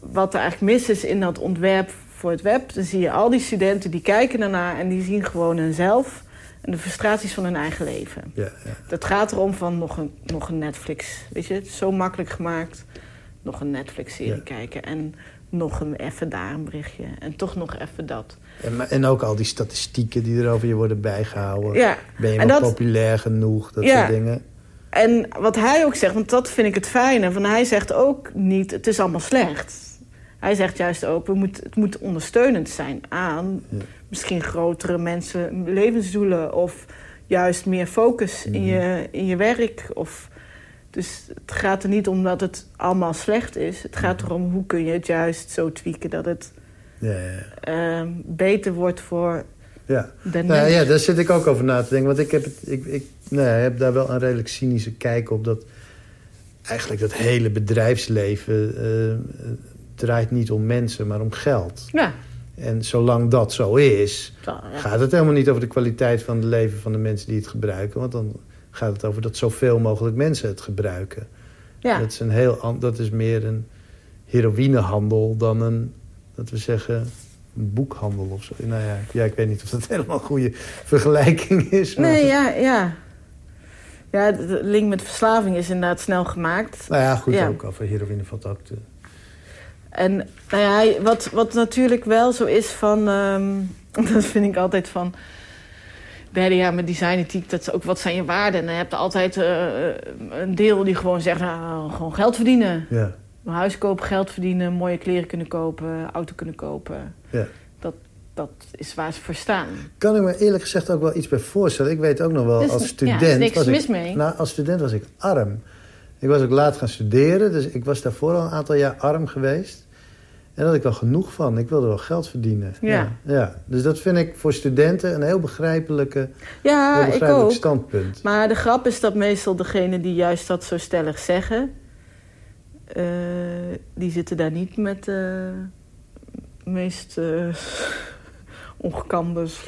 wat er eigenlijk mis is in dat ontwerp voor het web... dan zie je al die studenten die kijken daarnaar... en die zien gewoon hunzelf en de frustraties van hun eigen leven. Ja, ja. Dat gaat erom van nog een, nog een Netflix. Weet je, het is zo makkelijk gemaakt. Nog een Netflix-serie Ja. kijken. En nog een even daar een berichtje. En toch nog even dat. En, en ook al die statistieken die er over je worden bijgehouden. Ja, Ben je en wel dat- populair genoeg? Dat soort dingen. En wat hij ook zegt, want dat vind ik het fijne. Van hij zegt ook niet, het is allemaal slecht. Hij zegt juist ook, we moet, het moet ondersteunend zijn aan Ja. misschien grotere mensen levensdoelen. Of juist meer focus in, Mhm. je, in je werk. Of, dus het gaat er niet om dat het allemaal slecht is. Het gaat Mhm. erom hoe kun je het juist zo tweaken dat het Ja, ja, ehm, beter wordt voor ja. de Nou, ja, daar zit ik ook over na te denken. Want ik heb, het, ik, ik nou, heb daar wel een redelijk cynische kijk op. Dat eigenlijk dat hele bedrijfsleven eh, draait niet om mensen, maar om geld. Ja, En zolang dat zo is, ja. gaat het helemaal niet over de kwaliteit van het leven van de mensen die het gebruiken. Want dan gaat het over dat zoveel mogelijk mensen het gebruiken. ja. Dat, is een heel, dat is meer een heroïnehandel dan een, dat we zeggen, een boekhandel of zo. Nou ja, ja, ik weet niet of dat helemaal een goede vergelijking is. Maar, Nee, ja, ja. Ja, de link met verslaving is inderdaad snel gemaakt. Nou ja, goed, ook over heroïne valt ook te... En nou ja, wat, wat natuurlijk wel zo is van... ehm, dat vind ik altijd van... Derde jaar met designethiek, dat is ook wat zijn je waarden. En dan heb je altijd eh, een deel die gewoon zegt... Nou, gewoon geld verdienen. Ja, Een huis kopen, geld verdienen, mooie kleren kunnen kopen... auto kunnen kopen. ja. Dat is waar ze voor staan. Kan ik me eerlijk gezegd ook wel iets bij voorstellen. Ik weet ook nog wel, Dus, als ja, student... er is niks was mis ik, mee. Nou, als student was ik arm. Ik was ook laat gaan studeren, dus ik was daarvoor al een aantal jaar arm geweest. En daar had ik wel genoeg van. Ik wilde wel geld verdienen. Ja. ja. Dus dat vind ik voor studenten een heel begrijpelijke, Ja, heel ik begrijpelijk ook. standpunt. Maar de grap is dat meestal degenen die juist dat zo stellig zeggen... eh, die zitten daar niet met de meest eh ongekamde... s-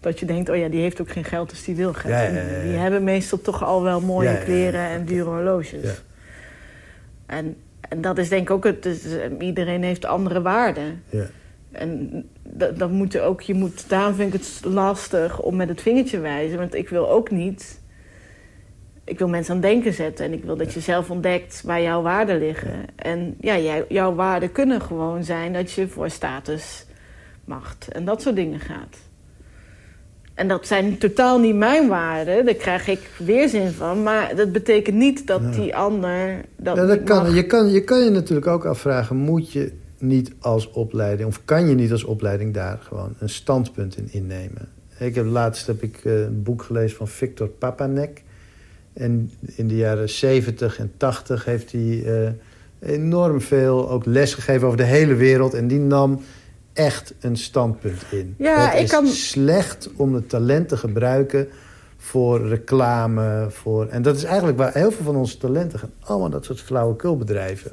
Dat je denkt, oh ja, die heeft ook geen geld, dus die wil geld. Ja, ja, ja, ja. Die hebben meestal toch al wel mooie Ja, ja, ja, kleren ja. en dure horloges. Ja. En, en dat is denk ik ook... Het, dus, eh, iedereen heeft andere waarden. Ja. En dat, dat moet je ook, je moet, daarom vind ik het lastig om met het vingertje wijzen. Want ik wil ook niet. Ik wil mensen aan het denken zetten. En ik wil dat je zelf ontdekt waar jouw waarden liggen. En ja, jij, jouw waarden kunnen gewoon zijn dat je voor status, macht en dat soort dingen gaat. En dat zijn totaal niet mijn waarden. Daar krijg ik weerzin van. Maar dat betekent niet dat Ja. die ander dat, Ja, dat kan. mag. Je, kan, je kan je natuurlijk ook afvragen, moet je niet als opleiding, of kan je niet als opleiding daar gewoon een standpunt in innemen? Ik heb laatst heb ik eh, een boek gelezen van Victor Papanek. En in de jaren 70 en 80 heeft hij eh, enorm veel ook les gegeven over de hele wereld. En die nam echt een standpunt in. Ja, het ik is kan- slecht om het talent te gebruiken voor reclame. Voor... En dat is eigenlijk waar heel veel van onze talenten gaan. Allemaal dat soort flauwekulbedrijven.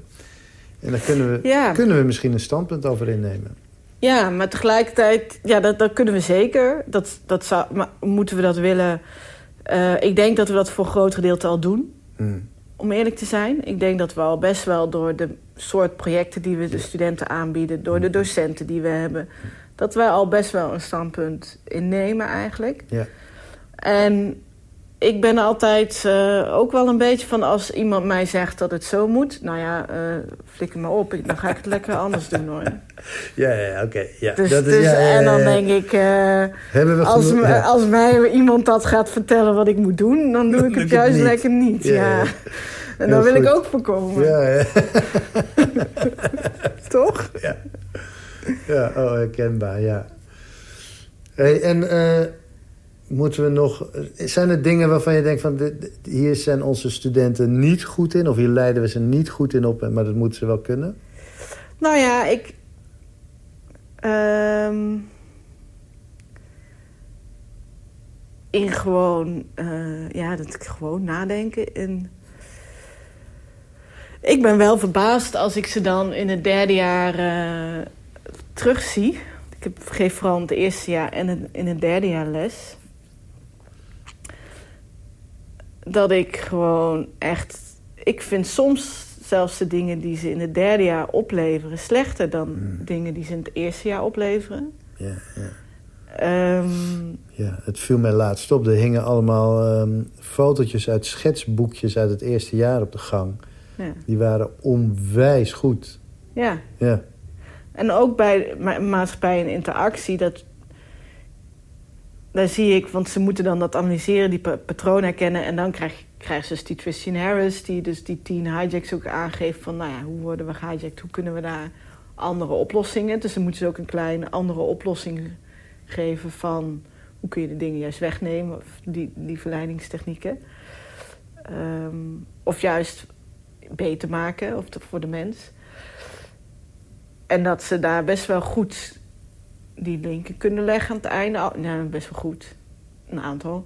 En daar kunnen we, Ja. kunnen we misschien een standpunt over innemen. Ja, maar tegelijkertijd, ja, dat, dat kunnen we zeker. Dat, dat zou, maar moeten we dat willen? Eh, ik denk dat we dat voor een groot gedeelte al doen, Hmm. Om eerlijk te zijn. Ik denk dat we al best wel door de soort projecten die we de studenten aanbieden, door de docenten die we hebben, dat wij al best wel een standpunt innemen eigenlijk. Ja. En ik ben altijd eh, ook wel een beetje van als iemand mij zegt dat het zo moet, nou ja, eh flikker me op, dan ga ik het lekker anders doen hoor. Ja, ja, oké. Ja. Dus, dat is, dus- ja, ja, en dan denk ik, eh, we als, me- als mij iemand dat gaat vertellen wat ik moet doen, dan doe ik het het juist niet. lekker niet. Ja. En daar wil ik ook voorkomen, Ja, ja. toch? Ja, ja oh, herkenbaar, ja. Hey, en eh, moeten we nog... Zijn er dingen waarvan je denkt van... dit- hier zijn onze studenten niet goed in... of hier leiden we ze niet goed in op... maar dat moeten ze wel kunnen? Nou ja, ik... ehm, in gewoon... eh, ja, dat ik gewoon nadenken. Ik ben wel verbaasd als ik ze dan in het derde jaar eh, terugzie. heb, geef vooral het eerste jaar en in het derde jaar les. Dat ik gewoon echt... Ik vind soms zelfs de dingen die ze in het derde jaar opleveren... slechter dan Mm. dingen die ze in het eerste jaar opleveren. Ja, ja. Ehm, ja, het viel mij laatst op. Er hingen allemaal fotootjes uit schetsboekjes uit het eerste jaar op de gang. ja. Die waren onwijs goed. ja. Ja, En ook bij ma maatschappij en interactie, dat, daar zie ik, want ze moeten dan dat analyseren, die pa- patronen herkennen. En dan krijg, krijgen ze die Tristan Harris, die dus die tien hijacks ook aangeeft van, nou ja, hoe worden we gehijacked? Hoe kunnen we daar andere oplossingen? Dus dan moeten ze ook een kleine andere oplossing geven van, hoe kun je de dingen juist wegnemen, of die, die verleidingstechnieken. Ehm, of juist beter maken, of voor de mens. En dat ze daar best wel goed die linken kunnen leggen aan het einde. Nou, best wel goed. Een aantal.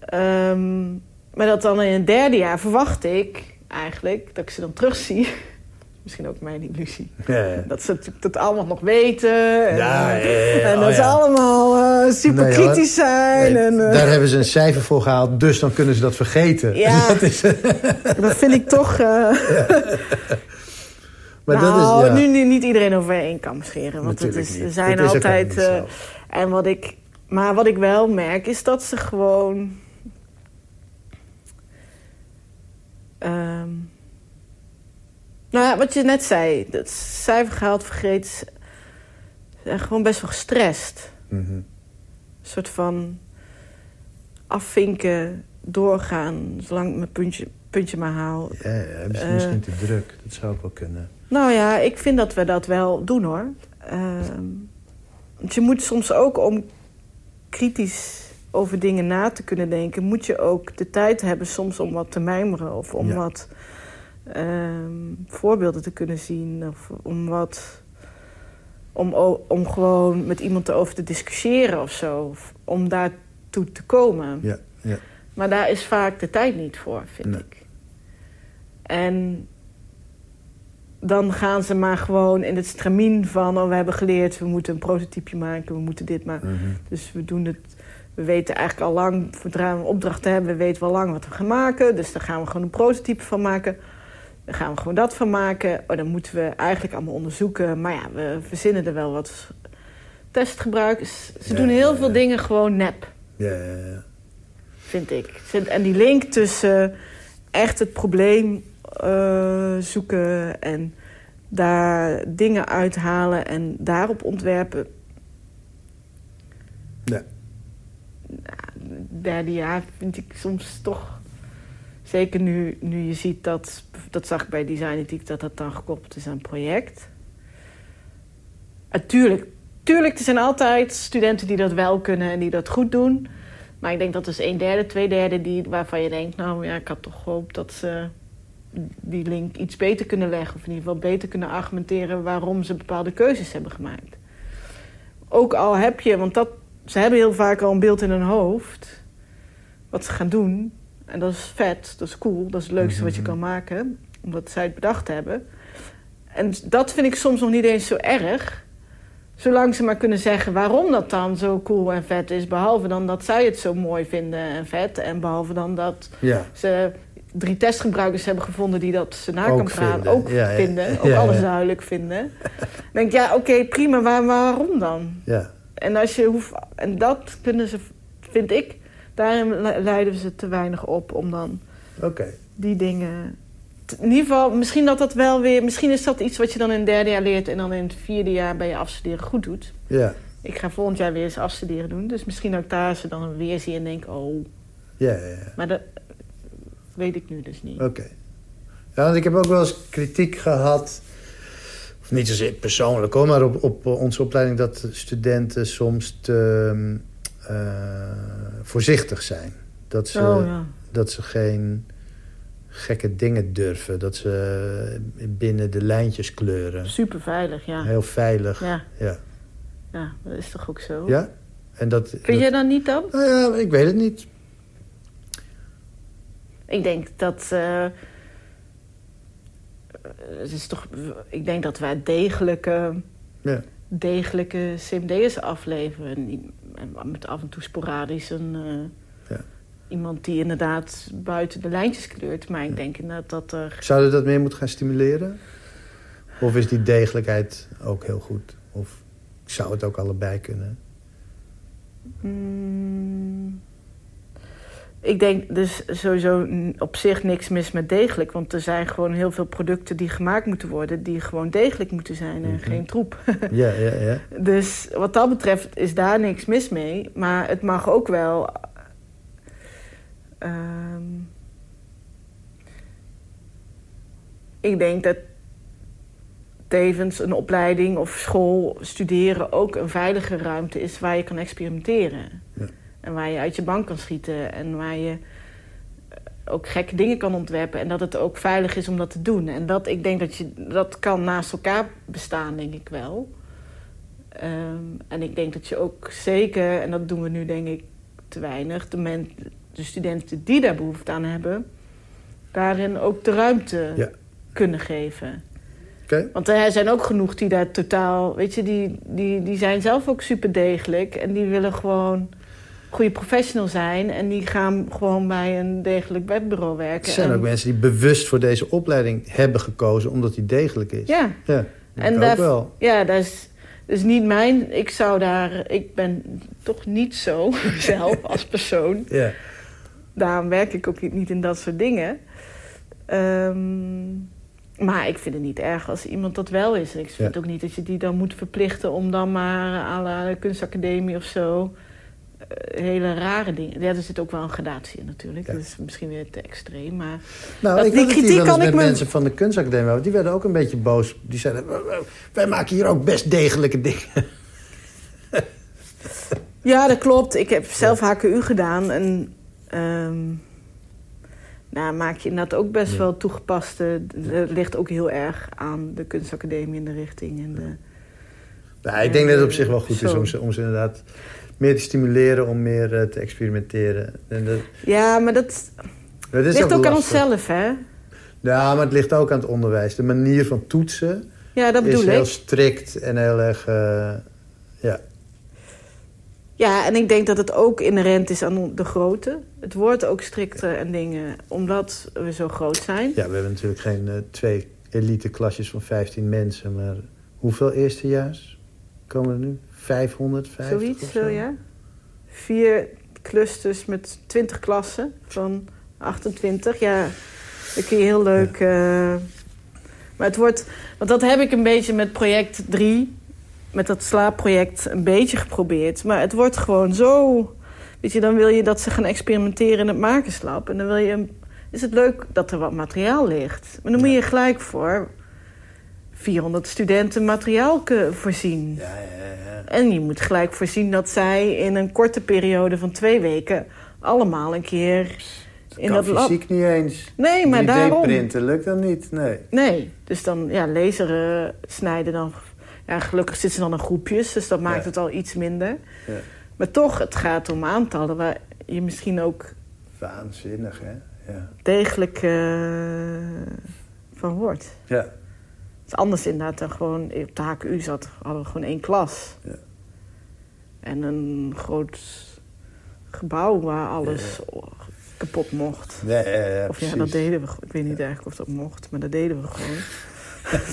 Ehm, maar dat dan in het derde jaar verwacht ik eigenlijk dat ik ze dan terugzie. Misschien ook mijn illusie. ja, ja. Dat ze dat allemaal nog weten. En, Ja, ja. en Oh, dat ze allemaal eh, super Nee, hoor. kritisch zijn. Nee, en, eh, Daar hebben ze een cijfer voor gehaald, dus dan kunnen ze dat vergeten. Ja. Dat is, dat vind ik toch... eh, maar nou, dat is, ja, nu, nu niet iedereen over één kan scheren. Want het is, er zijn is altijd... eh, en wat ik, maar wat ik wel merk is dat ze gewoon. ehm, nou ja, wat je net zei, dat cijfergehaald vergeet. Ze zijn gewoon best wel gestrest. Mhm. Een soort van afvinken, doorgaan, zolang ik mijn puntje, puntje maar haal. Ja, ja, hebben ze Eh. misschien te druk. Dat zou ook wel kunnen. Nou ja, ik vind dat we dat wel doen hoor. Ehm, want je moet soms ook om kritisch over dingen na te kunnen denken, moet je ook de tijd hebben soms om wat te mijmeren of om Ja. wat ehm, voorbeelden te kunnen zien of om wat om, om gewoon met iemand erover te discussiëren of zo, of om daartoe te komen. Ja, ja. Maar daar is vaak de tijd niet voor, vind Nee. ik. En dan gaan ze maar gewoon in het stramien van... oh, we hebben geleerd, we moeten een prototypje maken, we moeten dit maken. Mhm. Dus we doen het... We weten eigenlijk al lang, zodra we een opdracht te hebben... we weten wel lang wat we gaan maken. Dus daar gaan we gewoon een prototype van maken. Daar gaan we gewoon dat van maken. Oh, dan moeten we eigenlijk allemaal onderzoeken. Maar ja, we verzinnen er wel wat testgebruik. Ze Ja, doen heel ja, veel ja. dingen gewoon nep Ja, ja, ja. vind ik. En die link tussen echt het probleem eh, zoeken en daar dingen uithalen en daarop ontwerpen. Ja. Derde jaar vind ik soms toch. Zeker nu, nu je ziet dat, dat zag ik bij Design Ethiek, dat dat dan gekoppeld is aan een project. Natuurlijk, tuurlijk, er zijn altijd studenten die dat wel kunnen en die dat goed doen. Maar ik denk dat dus een derde, twee derde die, waarvan je denkt... nou ja, ik had toch gehoopt dat ze die link iets beter kunnen leggen... of in ieder geval beter kunnen argumenteren waarom ze bepaalde keuzes hebben gemaakt. Ook al heb je, want dat, ze hebben heel vaak al een beeld in hun hoofd... wat ze gaan doen. En dat is vet, dat is cool, dat is het leukste wat je Mhm. kan maken... omdat zij het bedacht hebben. En dat vind ik soms nog niet eens zo erg... Zolang ze maar kunnen zeggen waarom dat dan zo cool en vet is. Behalve dan dat zij het zo mooi vinden en vet. En behalve dan dat ja. ze drie testgebruikers hebben gevonden die dat ze na Ook kan praten. vinden. Ook Ja, ja. vinden. Ook Ja, alles duidelijk vinden. Dan denk ik, ja, oké, prima, maar waarom dan? ja. En, als je hoeft, en dat kunnen ze, vind ik, daarin le- leiden ze te weinig op om dan die dingen. In ieder geval, misschien dat dat wel weer. Misschien is dat iets wat je dan in het derde jaar leert en dan in het vierde jaar bij je afstuderen goed doet. Ja. Ik ga volgend jaar weer eens afstuderen doen. Dus misschien ook daar ze dan weer zien en denk, oh. Ja, ja, ja. Maar dat weet ik nu dus niet. Oké. Ja, want ik heb ook wel eens kritiek gehad... of niet zozeer persoonlijk hoor... maar op, op onze opleiding dat studenten soms te eh, voorzichtig zijn. Dat ze, oh ja. dat ze geen gekke dingen durven. Dat ze binnen de lijntjes kleuren. Super veilig, ja. Heel veilig. Ja, Ja. ja, dat is toch ook zo? Ja? En dat, Vind dat- jij dat niet dan? Nou ja, ik weet het niet. Ik denk dat. eh, het is toch, ik denk dat wij degelijke Ja. degelijke CMD'ers afleveren. En met af en toe sporadisch een, eh, Ja. iemand die inderdaad buiten de lijntjes kleurt. Maar ik denk inderdaad dat er... Zouden we dat meer moeten gaan stimuleren? Of is die degelijkheid ook heel goed? Of zou het ook allebei kunnen? Mm, ik denk dus sowieso op zich niks mis met degelijk. Want er zijn gewoon heel veel producten die gemaakt moeten worden... die gewoon degelijk moeten zijn en Mhm. geen troep. Ja, ja, ja. Dus wat dat betreft is daar niks mis mee. Maar het mag ook wel. ehm, ik denk dat tevens een opleiding of school studeren ook een veilige ruimte is waar je kan experimenteren. Ja. En waar je uit je bank kan schieten en waar je eh, ook gekke dingen kan ontwerpen. En dat het ook veilig is om dat te doen. En dat, ik denk dat je, dat kan naast elkaar bestaan, denk ik wel. Ehm, en ik denk dat je ook zeker, en dat doen we nu denk ik te weinig, de, men, de studenten die daar behoefte aan hebben, daarin ook de ruimte Ja. kunnen geven. Want er zijn ook genoeg die daar totaal, weet je, die, die, die zijn zelf ook super degelijk en die willen gewoon goede professional zijn en die gaan gewoon bij een degelijk webbureau werken. Er zijn En- ook mensen die bewust voor deze opleiding hebben gekozen... omdat die degelijk is. Ja, ja En daar- wel. Ja, dat is, dat is niet mijn. Ik zou daar. Ik ben toch niet zo zelf als persoon. Ja. Daarom werk ik ook niet in dat soort dingen. Ehm, maar ik vind het niet erg als iemand dat wel is. En ik vind Ja. ook niet dat je die dan moet verplichten om dan maar la de kunstacademie of zo. Eh, hele rare dingen. Ja, er zit ook wel een gradatie in natuurlijk. Ja. Dat is misschien weer te extreem. Maar Nou, Dat- ik die kritiek ik met me- mensen van de kunstacademie... die werden ook een beetje boos. Die zeiden, wij maken hier ook best degelijke dingen. Ja, dat klopt. Ik heb zelf HKU gedaan. En ehm, nou, maak je inderdaad ook best Ja. wel toegepaste... Het ligt ook heel erg aan de kunstacademie in de richting. En de, Nou, ik denk dat het op zich wel goed is om ze, om ze inderdaad meer te stimuleren... om meer eh, te experimenteren. En dat, ja, maar dat dat is ligt ook aan onszelf, hè? Ja, maar het ligt ook aan het onderwijs. De manier van toetsen Ja, dat is bedoel heel ik. strikt en heel erg... eh, ja, Ja, en ik denk dat het ook inherent is aan de grootte. Het wordt ook strikter en dingen, omdat we zo groot zijn. ja, we hebben natuurlijk geen eh, twee elite klasjes van 15 mensen... maar hoeveel eerstejaars komen er nu? 550 Zoiets, zo, ja. Vier clusters met 20 klassen van 28. Ja, dan kun je heel leuk... eh, maar het wordt... Want dat heb ik een beetje met project 3... met dat slaapproject een beetje geprobeerd. Maar het wordt gewoon zo... Weet je, dan wil je dat ze gaan experimenteren in het makerslab. En dan wil je... Is het leuk dat er wat materiaal ligt. Maar dan moet je gelijk voor 400 studenten materiaal voorzien. Ja, ja, ja. En je moet gelijk voorzien dat zij in een korte periode van twee weken allemaal een keer in kan dat lab. fysiek niet eens. Nee, maar daarom. printen lukt dan niet, nee. Nee, dus dan ja, laseren snijden dan. Ja, gelukkig zitten ze dan in groepjes, dus dat maakt het al iets minder. Ja. Maar toch, het gaat om aantallen waar je misschien ook Waanzinnig, hè? Ja. degelijk eh, van wordt. ja. Het is anders inderdaad dan gewoon... Op de HKU zat, hadden we gewoon één klas. Ja. En een groot gebouw waar alles kapot mocht. Ja, ja, ja, Of ja, precies. dat deden we. Ik weet niet eigenlijk of dat mocht, maar dat deden we gewoon.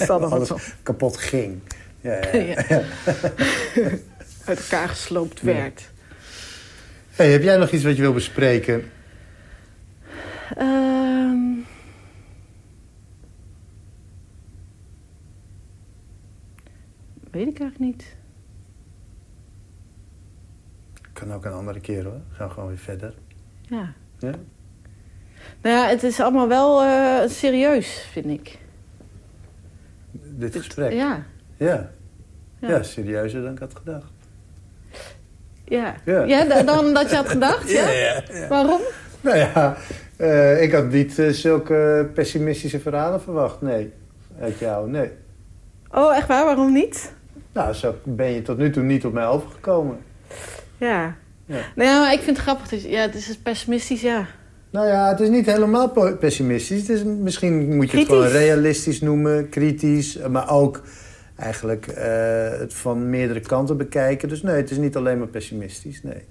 Nog Alles kapot ging. Ja, ja. Uit elkaar gesloopt werd. Hey, heb jij nog iets wat je wil bespreken? Ehm. Weet ik eigenlijk niet. Kan ook een andere keer hoor. Gaan we gewoon weer verder. Ja. Ja? Nou ja, het is allemaal wel eh, serieus, vind ik. Dit gesprek. Ja. Ja. Ja. Ja, serieuzer dan ik had gedacht. Ja. Ja. Ja, da- dan dat je had gedacht, ja? ja, ja. Waarom? Nou ja, eh, ik had niet eh, zulke pessimistische verhalen verwacht. Nee, uit jou, nee. Oh, echt waar? Waarom niet? Nou, zo ben je tot nu toe niet op mij overgekomen. Ja. Ja. Nou ja, maar ik vind het grappig. Dus, ja, het is dus pessimistisch, ja. Nou ja, het is niet helemaal pessimistisch. Het is, misschien moet je het gewoon realistisch noemen, kritisch. Maar ook eigenlijk eh, het van meerdere kanten bekijken. Dus nee, het is niet alleen maar pessimistisch, nee.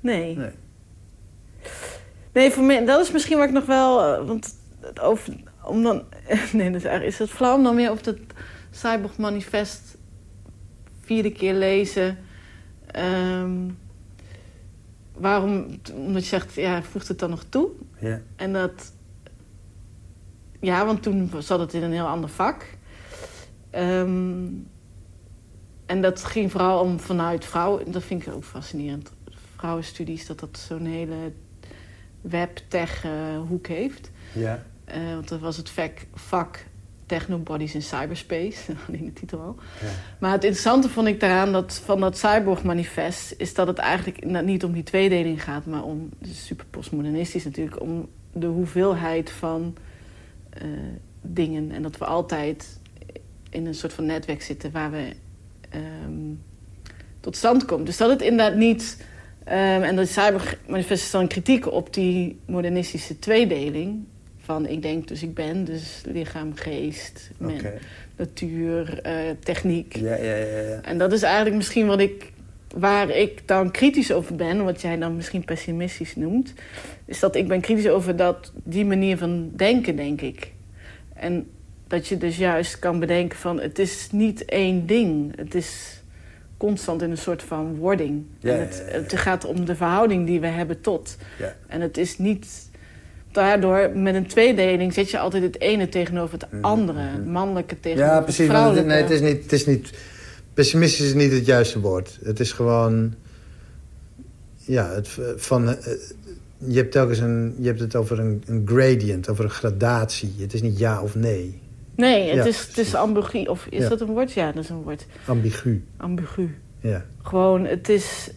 Nee. nee. Nee, voor mij, dat is misschien wat ik nog wel... eh, want over, om dan... Nee, dat is, eigenlijk, is het flauw om dan weer op het Cyborg Manifest vierde keer lezen. Ehm, waarom? Omdat je zegt, ja, voegt het dan nog toe? Ja. En dat... Ja, want toen zat het in een heel ander vak. Ehm, en dat ging vooral om vanuit vrouwen... Dat vind ik ook fascinerend. Vrouwenstudies, dat dat zo'n hele web-tech-hoek heeft. Ja. Eh, want dat was het vak, vak Technobodies in Cyberspace. in de titel al. Ja. Maar het interessante vond ik daaraan dat, van dat Cyborg-manifest... is dat het eigenlijk niet om die tweedeling gaat... maar om, super postmodernistisch natuurlijk... om de hoeveelheid van eh, dingen. En dat we altijd in een soort van netwerk zitten... waar we ehm, tot stand komen. Dus dat het inderdaad niet... ehm, en dat Cyberg-manifest is dan een kritiek op die modernistische tweedeling... van ik denk dus ik ben, dus lichaam, geest, men, natuur, eh, techniek... Ja, ja, ja, ja. En dat is eigenlijk misschien wat ik, waar ik dan kritisch over ben, wat jij dan misschien pessimistisch noemt, is dat ik ben kritisch over dat, die manier van denken, denk ik. En dat je dus juist kan bedenken van het is niet één ding. Het is constant in een soort van wording. Ja, en het, het gaat om de verhouding die we hebben tot. Ja. En het is niet... Daardoor, met een tweedeling, zet je altijd het ene tegenover het andere. Het mannelijke tegenover Ja, het precies. het- vrouwelijke. nee, het is niet, het is niet... Pessimistisch is niet het juiste woord. Het is gewoon... Ja, het, v- van... eh, Je hebt telkens een... Je hebt het over een, een gradient, over een gradatie. Het is niet ja of nee. Nee, het Ja, is, het is ambigu. Of is Ja. dat een woord? Ja, dat is een woord. Ambigu. Ambigu. Ja. Gewoon, het is...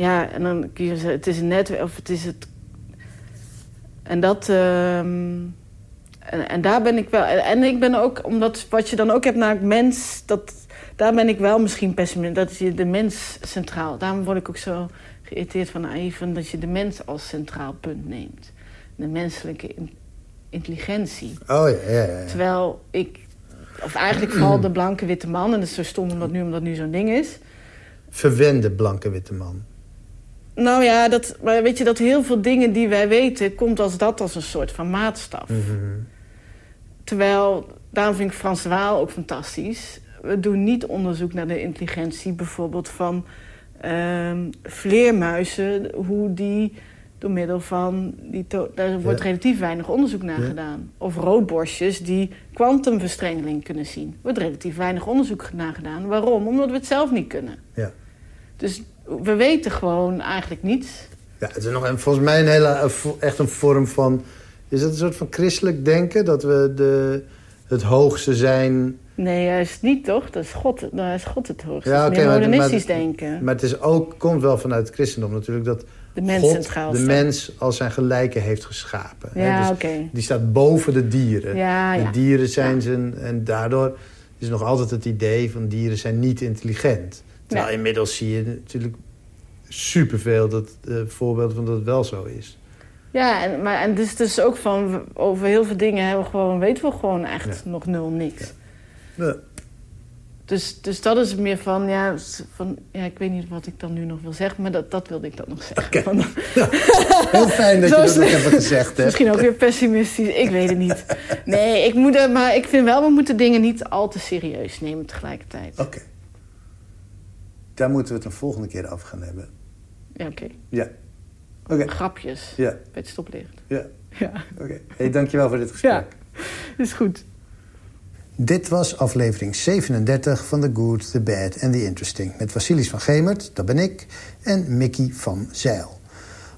Ja, en dan kun je zeggen, het is een netwerk, of het is het... En dat... ehm, en, en daar ben ik wel... En ik ben ook, omdat wat je dan ook hebt naar het mens... Dat, daar ben ik wel misschien pessimist. Dat je de mens centraal... Daarom word ik ook zo geïrriteerd van even... dat je de mens als centraal punt neemt. De menselijke in- intelligentie. Oh ja, ja, ja. ja. Terwijl ik, of eigenlijk vooral de blanke witte man, en dat is zo stom omdat nu, omdat nu zo'n ding is. Verwende blanke witte man. Nou ja, dat, maar weet je, dat heel veel dingen die wij weten, komt als dat als een soort van maatstaf. Mhm. Terwijl, daarom vind ik Frans Waal ook fantastisch. We doen niet onderzoek naar de intelligentie bijvoorbeeld van ehm, vleermuizen, hoe die door middel van... Die daar wordt Ja. relatief weinig onderzoek naar Ja. gedaan. Of roodborstjes die kwantumverstrengeling kunnen zien. Er wordt relatief weinig onderzoek naar gedaan. Waarom? Omdat we het zelf niet kunnen. Ja. Dus we weten gewoon eigenlijk niets. Ja, het is nog een, volgens mij een hele, echt een vorm van... Is het een soort van christelijk denken? Dat we de, het hoogste zijn... Nee, juist niet, toch? Dat is God, dat is God het hoogste. Ja, dat meer maar- maar- denken. Maar het is ook, komt wel vanuit het christendom natuurlijk... dat De mens God de mens als zijn gelijke heeft geschapen. hè. Ja, Dus oké. Die staat boven de dieren. Ja, de ja. dieren zijn zijn... En daardoor is nog altijd het idee van dieren zijn niet intelligent. Terwijl Ja. inmiddels zie je natuurlijk superveel dat, eh, voorbeelden van dat het wel zo is. Ja, en, maar, en dus, dus ook van, over heel veel dingen hebben we gewoon, weten we gewoon echt Ja. nog nul niks. Ja. Dus, dus dat is meer van ja, van, ja, ik weet niet wat ik dan nu nog wil zeggen, maar dat, dat wilde ik dan nog zeggen. Heel fijn dat je dat even gezegd hebt. misschien ook weer pessimistisch, ik weet het niet. Nee, ik moet, er- maar ik vind wel, we moeten dingen niet al te serieus nemen tegelijkertijd. Oké. Daar moeten we het een volgende keer over gaan hebben. Ja, oké. Ja. Oké. Grapjes Ja, bij het stoplicht. ja. Ja, Oké. Hey, dankjewel voor dit gesprek. ja. is goed. Dit was aflevering 37 van The Good, The Bad and The Interesting... met Vasilis van Gemert, dat ben ik, en Mickey van Zeil.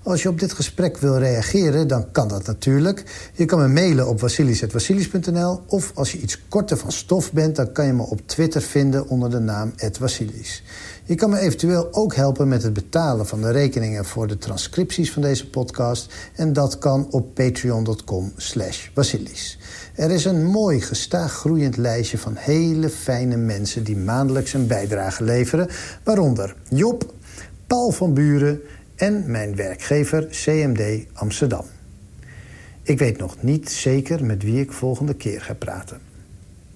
Als je op dit gesprek wil reageren, dan kan dat natuurlijk. Je kan me mailen op vasilis.vasilis.nl... of als je iets korter van stof bent... dan kan je me op Twitter vinden onder de naam @vasilis. Je kan me eventueel ook helpen met het betalen van de rekeningen... voor de transcripties van deze podcast. En dat kan op patreon.com slash Vasilis. Er is een mooi gestaag groeiend lijstje van hele fijne mensen... die maandelijks een bijdrage leveren. Waaronder Job, Paul van Buren en mijn werkgever CMD Amsterdam. Ik weet nog niet zeker met wie ik volgende keer ga praten.